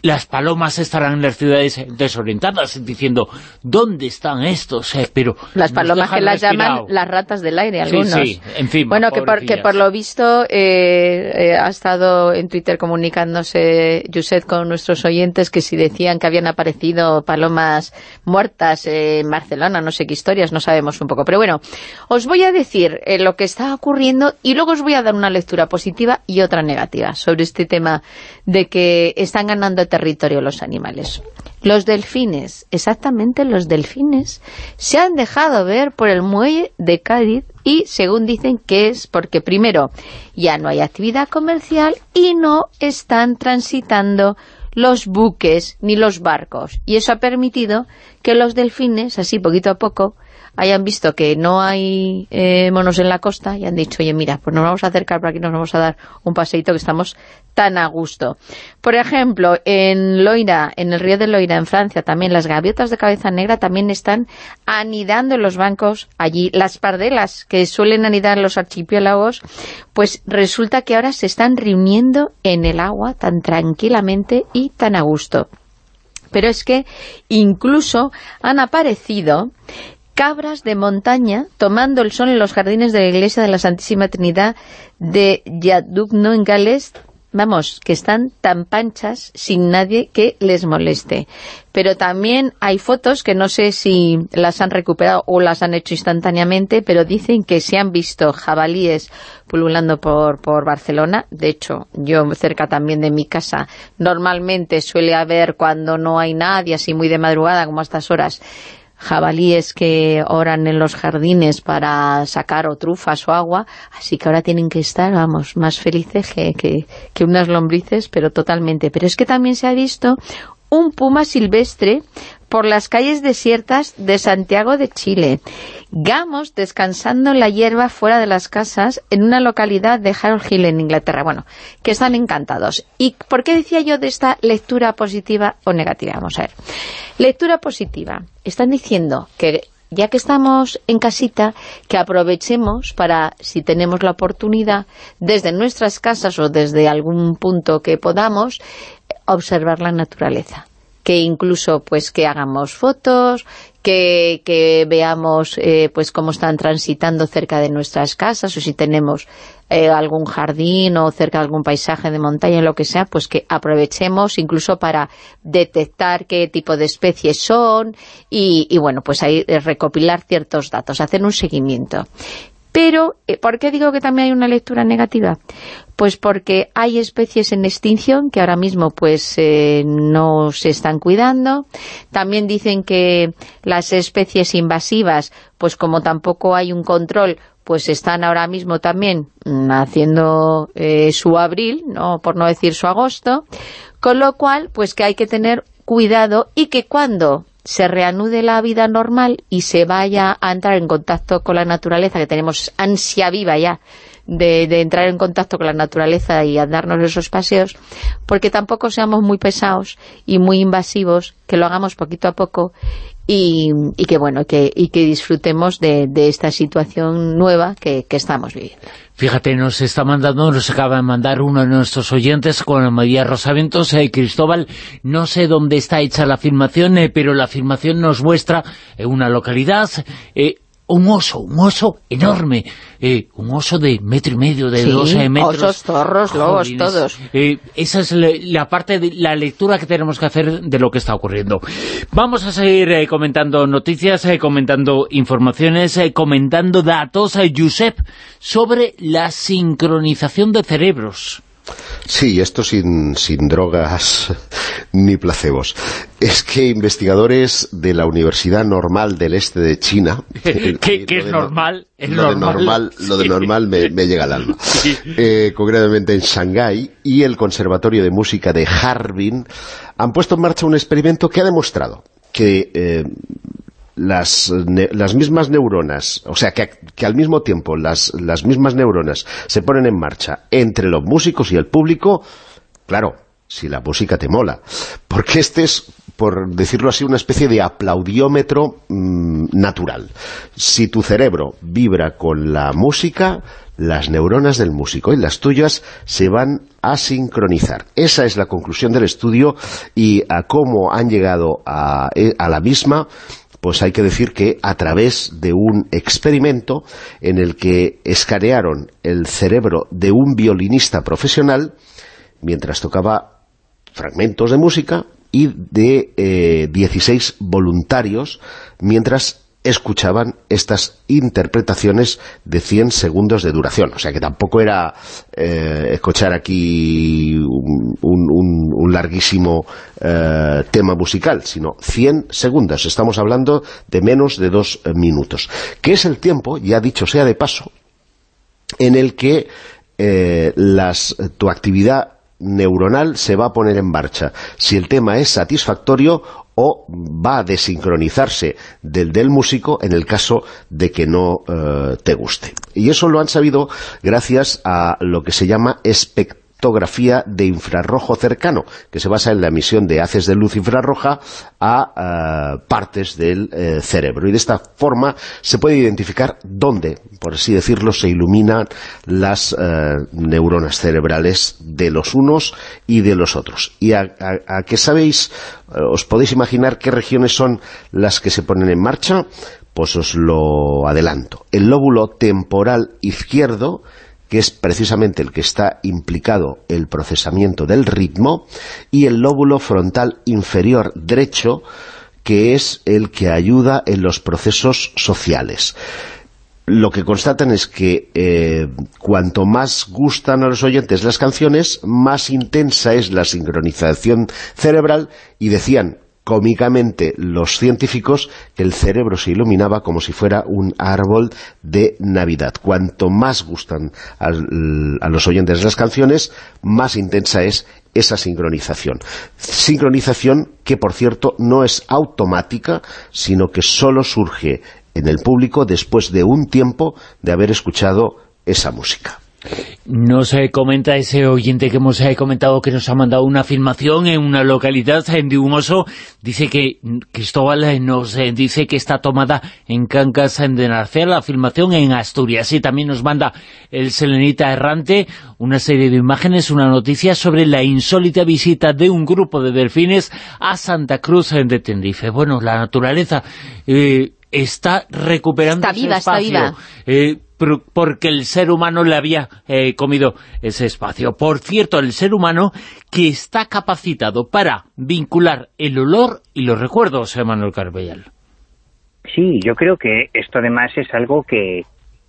las palomas estarán en las ciudades desorientadas diciendo ¿dónde están estos? Eh, pero las palomas que las llaman las ratas del aire algunos. sí, en fin, bueno que por, que por, lo visto eh, eh, ha estado en Twitter comunicándose Yuset con nuestros oyentes que si decían que habían aparecido palomas muertas en Barcelona no sé qué historias, no sabemos un poco. Pero bueno, os voy a decir lo que está ocurriendo y luego os voy a dar una lectura positiva y otra negativa sobre este tema de que están ganando territorio los animales. Los delfines, exactamente los delfines, se han dejado ver por el muelle de Cádiz y según dicen que es porque primero ya no hay actividad comercial y no están transitando los buques ni los barcos y eso ha permitido que los delfines, así poquito a poco, hayan visto que no hay eh, monos en la costa y han dicho, oye, mira, pues nos vamos a acercar por aquí, nos vamos a dar un paseíto que estamos tan a gusto. Por ejemplo, en Loira, en el río de Loira, en Francia, también las gaviotas de cabeza negra también están anidando en los bancos allí. Las pardelas que suelen anidar en los archipiélagos, pues resulta que ahora se están reuniendo en el agua tan tranquilamente y tan a gusto. Pero es que incluso han aparecido cabras de montaña tomando el sol en los jardines de la iglesia de la Santísima Trinidad de Yadugno en Gales, vamos, que están tan panchas sin nadie que les moleste. Pero también hay fotos que no sé si las han recuperado o las han hecho instantáneamente, pero dicen que se han visto jabalíes pululando por, por Barcelona. De hecho, yo cerca también de mi casa, normalmente suele haber cuando no hay nadie, así muy de madrugada, como a estas horas, jabalíes que oran en los jardines para sacar o trufas o agua, así que ahora tienen que estar, vamos, más felices que, que, unas lombrices, pero totalmente. Pero es que también se ha visto un puma silvestre por las calles desiertas de Santiago de Chile. Gamos descansando en la hierba fuera de las casas en una localidad de Harold Hill en Inglaterra. Bueno, que están encantados. ¿Y por qué decía yo de esta lectura positiva o negativa? Vamos a ver. Lectura positiva. Están diciendo que ya que estamos en casita, que aprovechemos para, si tenemos la oportunidad, desde nuestras casas o desde algún punto que podamos, observar la naturaleza que incluso pues que hagamos fotos, que, que veamos eh, pues cómo están transitando cerca de nuestras casas o si tenemos eh, algún jardín o cerca de algún paisaje de montaña, lo que sea, pues que aprovechemos incluso para detectar qué tipo de especies son y, y bueno, pues ahí eh, recopilar ciertos datos, hacer un seguimiento. Pero, eh, ¿por qué digo que también hay una lectura negativa? Pues porque hay especies en extinción que ahora mismo pues eh, no se están cuidando. También dicen que las especies invasivas, pues como tampoco hay un control, pues están ahora mismo también mm, haciendo eh, su abril, no por no decir su agosto, con lo cual pues que hay que tener cuidado y que cuando se reanude la vida normal y se vaya a entrar en contacto con la naturaleza, que tenemos ansia viva ya de, entrar en contacto con la naturaleza y andarnos esos paseos, porque tampoco seamos muy pesados y muy invasivos, que lo hagamos poquito a poco y, que bueno que, y que disfrutemos de, esta situación nueva que, estamos viviendo. Fíjate, nos está mandando, nos acaba de mandar uno de nuestros oyentes con María Rosaventos, eh, Cristóbal, no sé dónde está hecha la filmación, eh, pero la filmación nos muestra una localidad, eh, un oso, un oso enorme, eh, un oso de metro y medio, de dos metros. osos, zorros, lobos, todos. Eh, esa es la, parte de la lectura que tenemos que hacer de lo que está ocurriendo. Vamos a seguir eh, comentando noticias, comentando informaciones, comentando datos, Josep, sobre la sincronización de cerebros. Sí, esto sin, sin drogas ni placebos. Es que investigadores de la Universidad Normal del Este de China... ¿Qué, es normal? lo, De normal lo de normal me, llega al alma. Eh, concretamente en Shanghái y el Conservatorio de Música de Harbin han puesto en marcha un experimento que ha demostrado que eh, las, las mismas neuronas, o sea, que, al mismo tiempo las, las mismas neuronas se ponen en marcha entre los músicos y el público, claro, si la música te mola. Porque este es, por decirlo así, una especie de aplaudiómetro mm, natural. Si tu cerebro vibra con la música, las neuronas del músico y las tuyas se van a sincronizar. Esa es la conclusión del estudio y a cómo han llegado a, a la misma pues hay que decir que a través de un experimento en el que escanearon el cerebro de un violinista profesional mientras tocaba fragmentos de música y de 16 eh, voluntarios mientras escuchaban estas interpretaciones de 100 segundos de duración. O sea que tampoco era eh, escuchar aquí un, larguísimo eh, tema musical, sino 100 segundos. Estamos hablando de menos de dos minutos. Que es el tiempo, ya dicho sea de paso, en el que eh, tu actividad neuronal se va a poner en marcha. Si el tema es satisfactorio o va a desincronizarse del del músico en el caso de que no eh, te guste. Y eso lo han sabido gracias a lo que se llama espectáculo fotografía de infrarrojo cercano, que se basa en la emisión de haces de luz infrarroja a eh, partes del eh, cerebro. Y de esta forma se puede identificar dónde, por así decirlo, se iluminan las eh, neuronas cerebrales de los unos y de los otros. Y a, a que sabéis, os podéis imaginar qué regiones son las que se ponen en marcha, pues os lo adelanto. El lóbulo temporal izquierdo que es precisamente el que está implicado el procesamiento del ritmo, y el lóbulo frontal inferior derecho, que es el que ayuda en los procesos sociales. Lo que constatan es que eh, cuanto más gustan a los oyentes las canciones, más intensa es la sincronización cerebral, y decían, cómicamente los científicos el cerebro se iluminaba como si fuera un árbol de Navidad. Cuanto más gustan a, los oyentes las canciones, más intensa es esa sincronización. Sincronización que, por cierto, no es automática, sino que solo surge en el público después de un tiempo de haber escuchado esa música. Nos eh, comenta ese oyente que hemos eh, comentado que nos ha mandado una filmación en una localidad de un oso. Dice que Cristóbal eh, nos dice que está tomada en Cancas de Narcea, la filmación en Asturias. Y también nos manda el Selenita Errante una serie de imágenes, una noticia sobre la insólita visita de un grupo de delfines a Santa Cruz de Tenerife. Bueno, la naturaleza está recuperando está viva, Está viva porque el ser humano le había eh, comido ese espacio. Por cierto, el ser humano que está capacitado para vincular el olor y los recuerdos, Emanuel Carbellal. Sí, yo creo que esto además es algo que,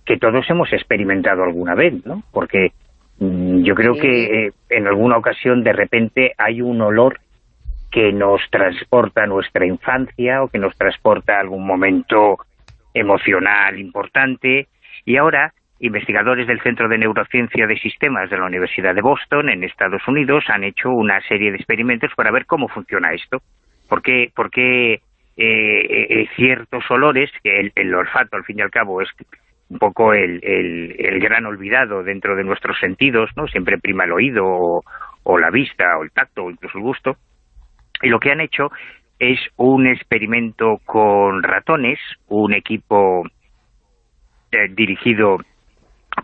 que todos hemos experimentado alguna vez, ¿no? Porque mm, yo creo que eh, en alguna ocasión de repente hay un olor que nos transporta a nuestra infancia o que nos transporta a algún momento emocional importante y ahora, investigadores del Centro de Neurociencia de Sistemas de la Universidad de Boston, en Estados Unidos, han hecho una serie de experimentos para ver cómo funciona esto. ¿Por qué, eh, eh, ciertos olores, que el, olfato al fin y al cabo es un poco el, gran olvidado dentro de nuestros sentidos, ¿no? Siempre prima el oído o la vista o el tacto o incluso el gusto. Y lo que han hecho es un experimento con ratones, un equipo eh, dirigido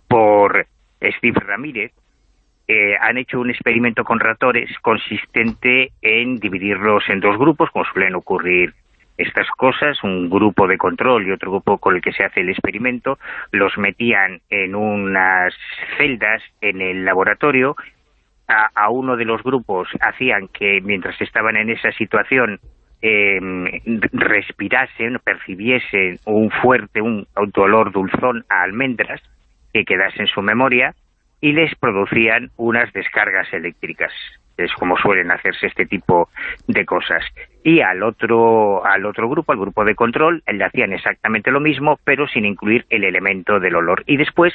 por Steve Ramírez, eh, han hecho un experimento con ratones consistente en dividirlos en dos grupos, como suelen ocurrir estas cosas, un grupo de control y otro grupo con el que se hace el experimento, los metían en unas celdas en el laboratorio, a, a uno de los grupos hacían que mientras estaban en esa situación eh, respirasen, percibiesen un fuerte, un olor dulzón a almendras que quedase en su memoria y les producían unas descargas eléctricas es como suelen hacerse este tipo de cosas. Y al otro, al otro grupo, al grupo de control, le hacían exactamente lo mismo, pero sin incluir el elemento del olor. Y después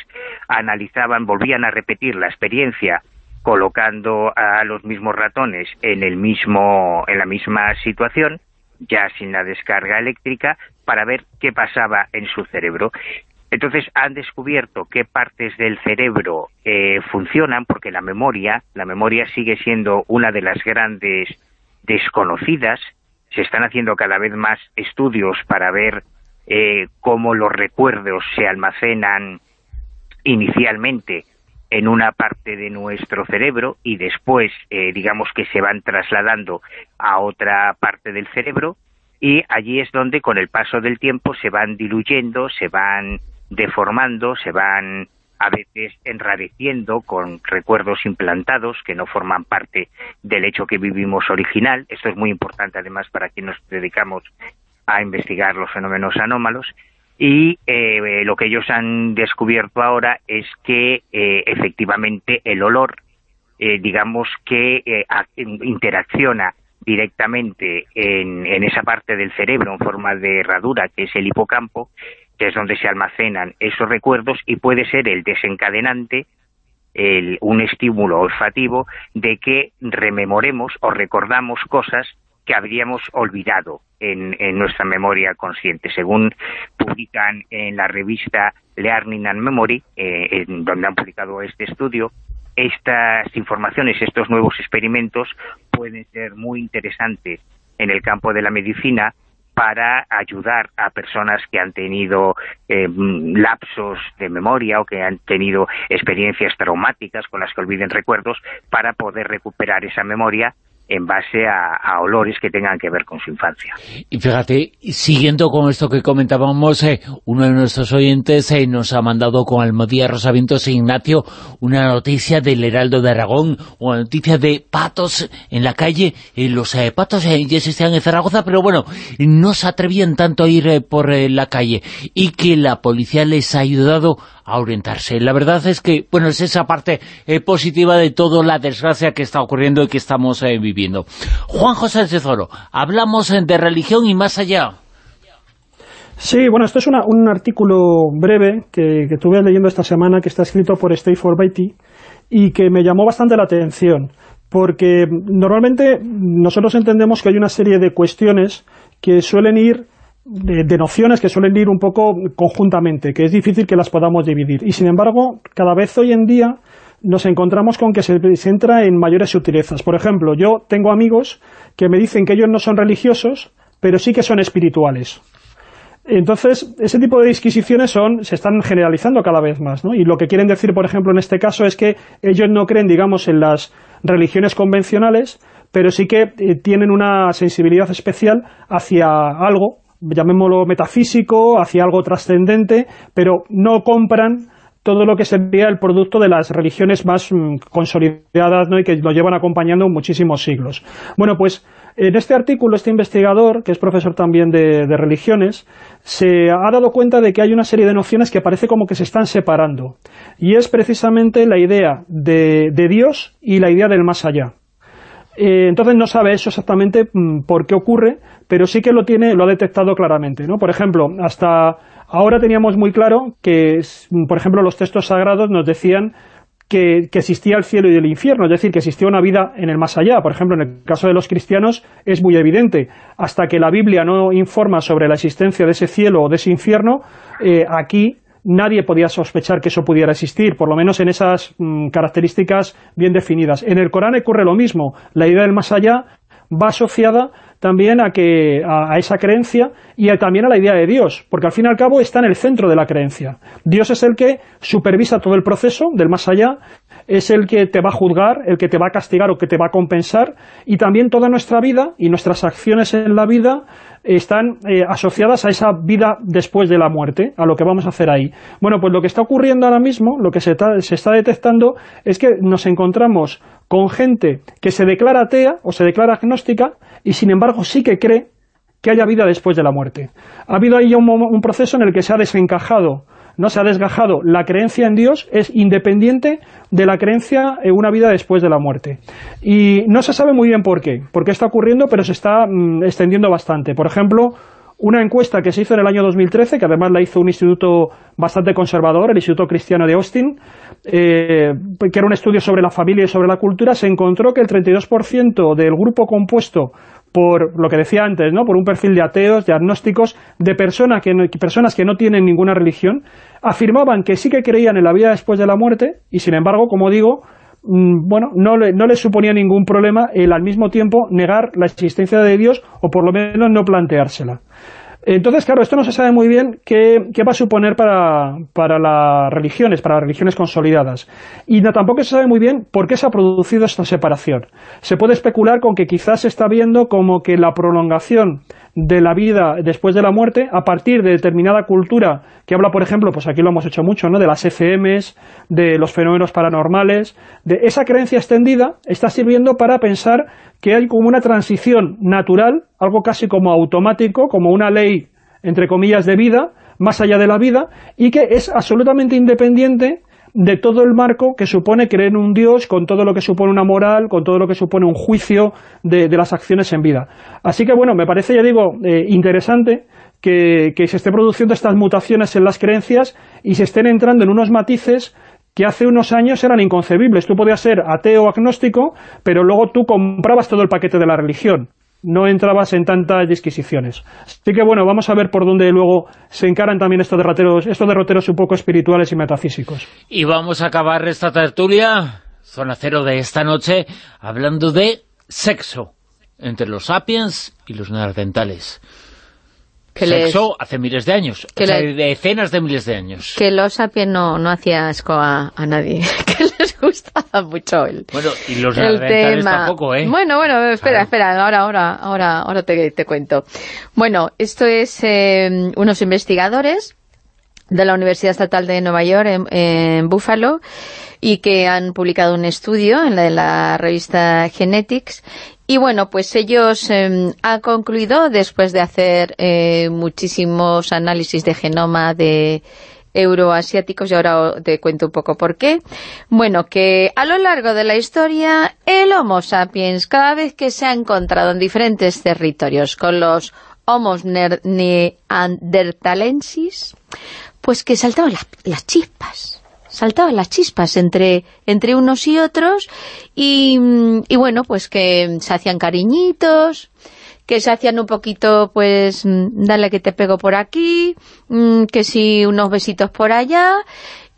analizaban, volvían a repetir la experiencia colocando a los mismos ratones en, el mismo, en la misma situación, ya sin la descarga eléctrica, para ver qué pasaba en su cerebro. Entonces han descubierto qué partes del cerebro eh, funcionan, porque la memoria, la memoria sigue siendo una de las grandes desconocidas. Se están haciendo cada vez más estudios para ver eh, cómo los recuerdos se almacenan inicialmente en una parte de nuestro cerebro y después, eh, digamos que se van trasladando a otra parte del cerebro y allí es donde con el paso del tiempo se van diluyendo, se van deformando, se van a veces enrareciendo con recuerdos implantados que no forman parte del hecho que vivimos original. Esto es muy importante además para quienes nos dedicamos a investigar los fenómenos anómalos y eh, lo que ellos han descubierto ahora es que eh, efectivamente el olor, eh, digamos que interacciona directamente en, esa parte del cerebro en forma de herradura que es el hipocampo, que es donde se almacenan esos recuerdos y puede ser el desencadenante un estímulo olfativo de que rememoremos o recordamos cosas que habríamos olvidado en, nuestra memoria consciente. Según publican en la revista Learning and Memory, eh, en donde han publicado este estudio, estas informaciones, estos nuevos experimentos pueden ser muy interesantes en el campo de la medicina para ayudar a personas que han tenido eh, lapsos de memoria o que han tenido experiencias traumáticas con las que olviden recuerdos para poder recuperar esa memoria en base a, olores que tengan que ver con su infancia. Y fíjate, siguiendo con esto que comentábamos, eh, uno de nuestros oyentes eh, nos ha mandado con Almodía Rosavientos e Ignacio una noticia del Heraldo de Aragón, una noticia de patos en la calle. Eh, los patos ya existían en Zaragoza, pero bueno, no se atrevían tanto a ir por la calle y que la policía les ha ayudado a orientarse. La verdad es que, bueno, es esa parte eh, positiva de toda la desgracia que está ocurriendo y que estamos eh, Juan José Cezoro, hablamos eh, de religión y más allá. Sí, bueno, esto es un artículo breve que, que, estuve leyendo esta semana que está escrito por Stay for Beatty y que me llamó bastante la atención porque normalmente nosotros entendemos que hay una serie de cuestiones que suelen ir de, nociones que suelen ir un poco conjuntamente, que es difícil que las podamos dividir. Y sin embargo, cada vez hoy en día nos encontramos con que se, se entra en mayores sutilezas. Por ejemplo, yo tengo amigos que me dicen que ellos no son religiosos, pero sí que son espirituales. Entonces, ese tipo de disquisiciones son, se están generalizando cada vez más. Y lo que quieren decir, por ejemplo, en este caso es que ellos no creen, digamos, en las religiones convencionales, pero sí que eh, tienen una sensibilidad especial hacia algo, llamémoslo metafísico, hacia algo trascendente, pero no compran todo lo que sería el producto de las religiones más mm, consolidadas ¿no? y que lo llevan acompañando muchísimos siglos. Bueno, pues en este artículo, este investigador, que es profesor también de, religiones, se ha dado cuenta de que hay una serie de nociones que parece como que se están separando. Y es precisamente la idea de, Dios y la idea del más allá. Eh, entonces no sabe eso exactamente mm, por qué ocurre, pero sí que lo tiene, lo ha detectado claramente. ¿no? Por ejemplo, hasta ahora teníamos muy claro que, por ejemplo, los textos sagrados nos decían que, existía el cielo y el infierno, es decir, que existía una vida en el más allá. Por ejemplo, en el caso de los cristianos es muy evidente. Hasta que la Biblia no informa sobre la existencia de ese cielo o de ese infierno, eh, aquí nadie podía sospechar que eso pudiera existir, por lo menos en esas mm, características bien definidas. En el Corán ocurre lo mismo. La idea del más allá va asociada también a, que, a, esa creencia y también a la idea de Dios, porque al fin y al cabo está en el centro de la creencia. Dios es el que supervisa todo el proceso del más allá, es el que te va a juzgar, el que te va a castigar o que te va a compensar, y también toda nuestra vida y nuestras acciones en la vida están eh, asociadas a esa vida después de la muerte, a lo que vamos a hacer ahí. Bueno, pues lo que está ocurriendo ahora mismo, lo que se está detectando, es que nos encontramos con gente que se declara atea o se declara agnóstica y sin embargo sí que cree que haya vida después de la muerte. Ha habido ahí un, proceso en el que se ha desencajado, no se ha desgajado, la creencia en Dios es independiente de la creencia en una vida después de la muerte. Y no se sabe muy bien por qué, por qué está ocurriendo, pero se está mm, extendiendo bastante. Por ejemplo, una encuesta que se hizo en el año 2013, que además la hizo un instituto bastante conservador, el Instituto Cristiano de Austin, eh, que era un estudio sobre la familia y sobre la cultura, se encontró que el 32% del grupo compuesto por lo que decía antes, ¿no? por un perfil de ateos, de agnósticos, de personas que, no, personas que no tienen ninguna religión, afirmaban que sí que creían en la vida después de la muerte, y sin embargo, como digo, bueno, no, le, no les suponía ningún problema el al mismo tiempo negar la existencia de Dios, o por lo menos no planteársela. Entonces, claro, esto no se sabe muy bien qué, va a suponer para, las religiones, para las religiones consolidadas. Y tampoco se sabe muy bien por qué se ha producido esta separación. Se puede especular con que quizás se está viendo como que la prolongación de la vida después de la muerte a partir de determinada cultura que habla, por ejemplo, pues aquí lo hemos hecho mucho, ¿no? de las FMs, de los fenómenos paranormales, de esa creencia extendida está sirviendo para pensar que hay como una transición natural, algo casi como automático, como una ley, entre comillas, de vida, más allá de la vida, y que es absolutamente independiente de todo el marco que supone creer en un Dios, con todo lo que supone una moral, con todo lo que supone un juicio de, las acciones en vida. Así que, bueno, me parece, ya digo, eh, interesante que, que se esté produciendo estas mutaciones en las creencias y se estén entrando en unos matices que hace unos años eran inconcebibles. Tú podías ser ateo o agnóstico, pero luego tú comprabas todo el paquete de la religión. No entrabas en tantas disquisiciones. Así que bueno, vamos a ver por dónde luego se encaran también estos derroteros, estos derroteros un poco espirituales y metafísicos. Y vamos a acabar esta tertulia, zona cero de esta noche, hablando de sexo entre los sapiens y los neandertales sexo hace miles de años, que decenas de miles de años. Que los sapiens no, no hacía asco a, nadie, que les gustaba mucho el Bueno, y los el tampoco, ¿eh? Bueno, bueno, espera, espera, ahora, ahora, ahora, ahora te, te cuento. Bueno, esto es eh, unos investigadores de la Universidad Estatal de Nueva York en, en Buffalo y que han publicado un estudio en la, en la revista Genetics y bueno, pues ellos eh, han concluido, después de hacer eh, muchísimos análisis de genoma de euroasiáticos, y ahora te cuento un poco por qué, bueno, que a lo largo de la historia, el Homo sapiens, cada vez que se ha encontrado en diferentes territorios con los Homo neanderthalensis, pues que saltaban las chispas saltaban las chispas entre, entre unos y otros y, y, bueno, pues que se hacían cariñitos, que se hacían un poquito, pues, mm, dale que te pego por aquí, mm, que si unos besitos por allá,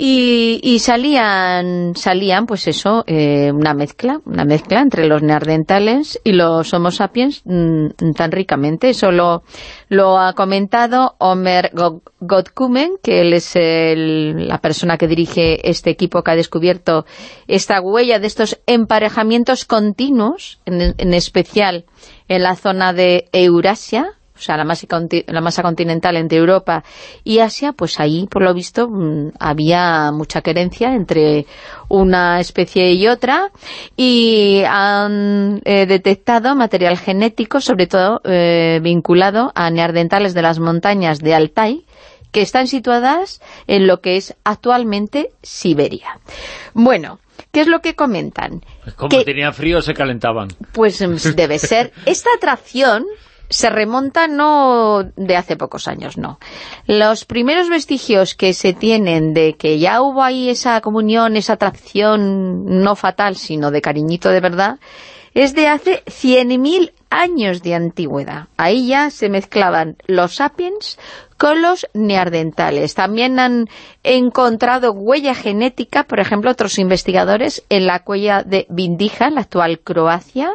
y, salían, salían pues eso, eh, una mezcla, una mezcla entre los neandertales y los homo sapiens mm, tan ricamente. Eso lo, ha comentado Omer Godkumen, que él es la persona que dirige este equipo que ha descubierto esta huella de estos emparejamientos continuos, en especial en la zona de Eurasia, sea, la masa, la masa continental entre Europa y Asia, pues ahí, por lo visto, mm, había mucha querencia entre una especie y otra y han eh, detectado material genético, sobre todo eh, vinculado a neandertales de las montañas de Altai, que están situadas en lo que es actualmente Siberia. Bueno, ¿qué es lo que comentan? Como que, tenía frío, se calentaban. Pues mm, debe ser. Esta atracción se remonta no de hace pocos años, no. Los primeros vestigios que se tienen de que ya hubo ahí esa comunión, esa atracción no fatal, sino de cariñito de verdad, es de hace 100.000 años de antigüedad. Ahí ya se mezclaban los sapiens con los neandertales. También han encontrado huella genética, por ejemplo, otros investigadores en la cuella de Vindija, en la actual Croacia,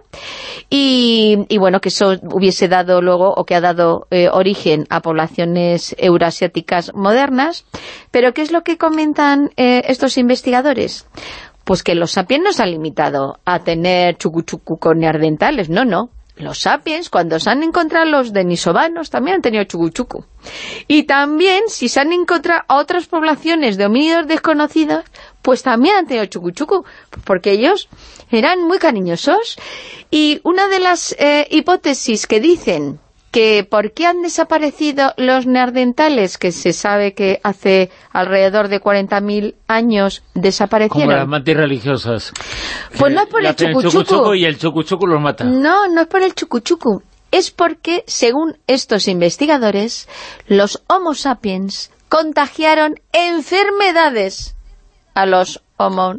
y, bueno, que eso hubiese dado luego, o que ha dado eh, origen a poblaciones eurasiáticas modernas. Pero, ¿qué es lo que comentan eh, estos investigadores? Pues que los sapiens no se han limitado a tener chucuchucu con neandertales, no, no los sapiens, cuando se han encontrado los denisovanos, también han tenido chucuchucu. Y también, si se han encontrado otras poblaciones de homínidos desconocidos, pues también han tenido chucuchucu, porque ellos eran muy cariñosos. Y una de las eh, hipótesis que dicen que por qué han desaparecido los neandertales, que se sabe que hace alrededor de 40.000 años desaparecieron. Como las mantis religiosas. Pues no es por el chucuchucu. y el chucuchucu los mata. No, no es por el chucuchucu. Es porque, según estos investigadores, los homo sapiens contagiaron enfermedades a los homo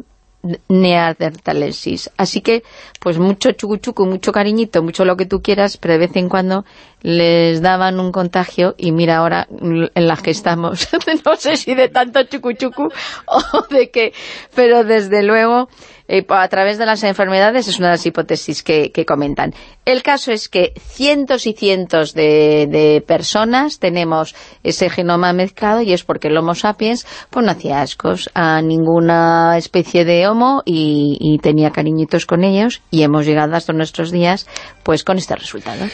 neandertalensis. Así que, pues mucho chucuchucu, mucho cariñito, mucho lo que tú quieras, pero de vez en cuando les daban un contagio y mira ahora en las que estamos. no sé si de tanto chucuchucu o de qué, pero desde luego eh, a través de las enfermedades es una de las hipótesis que, comentan. El caso es que cientos y cientos de, personas tenemos ese genoma mezclado y es porque el Homo sapiens pues no hacía ascos a ninguna especie de Homo y, tenía cariñitos con ellos y hemos llegado hasta nuestros días pues con este resultado.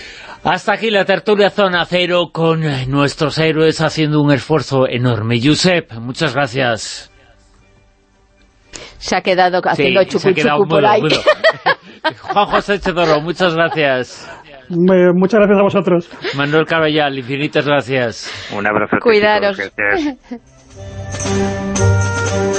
Hasta aquí la tertulia Zona Cero con nuestros héroes haciendo un esfuerzo enorme. Josep, muchas gracias se ha quedado haciendo sí, por ahí. Juan José Chedoro, muchas gracias. muchas gracias a vosotros. Manuel Caballal, infinitas gracias. Un abrazo. Cuidaros.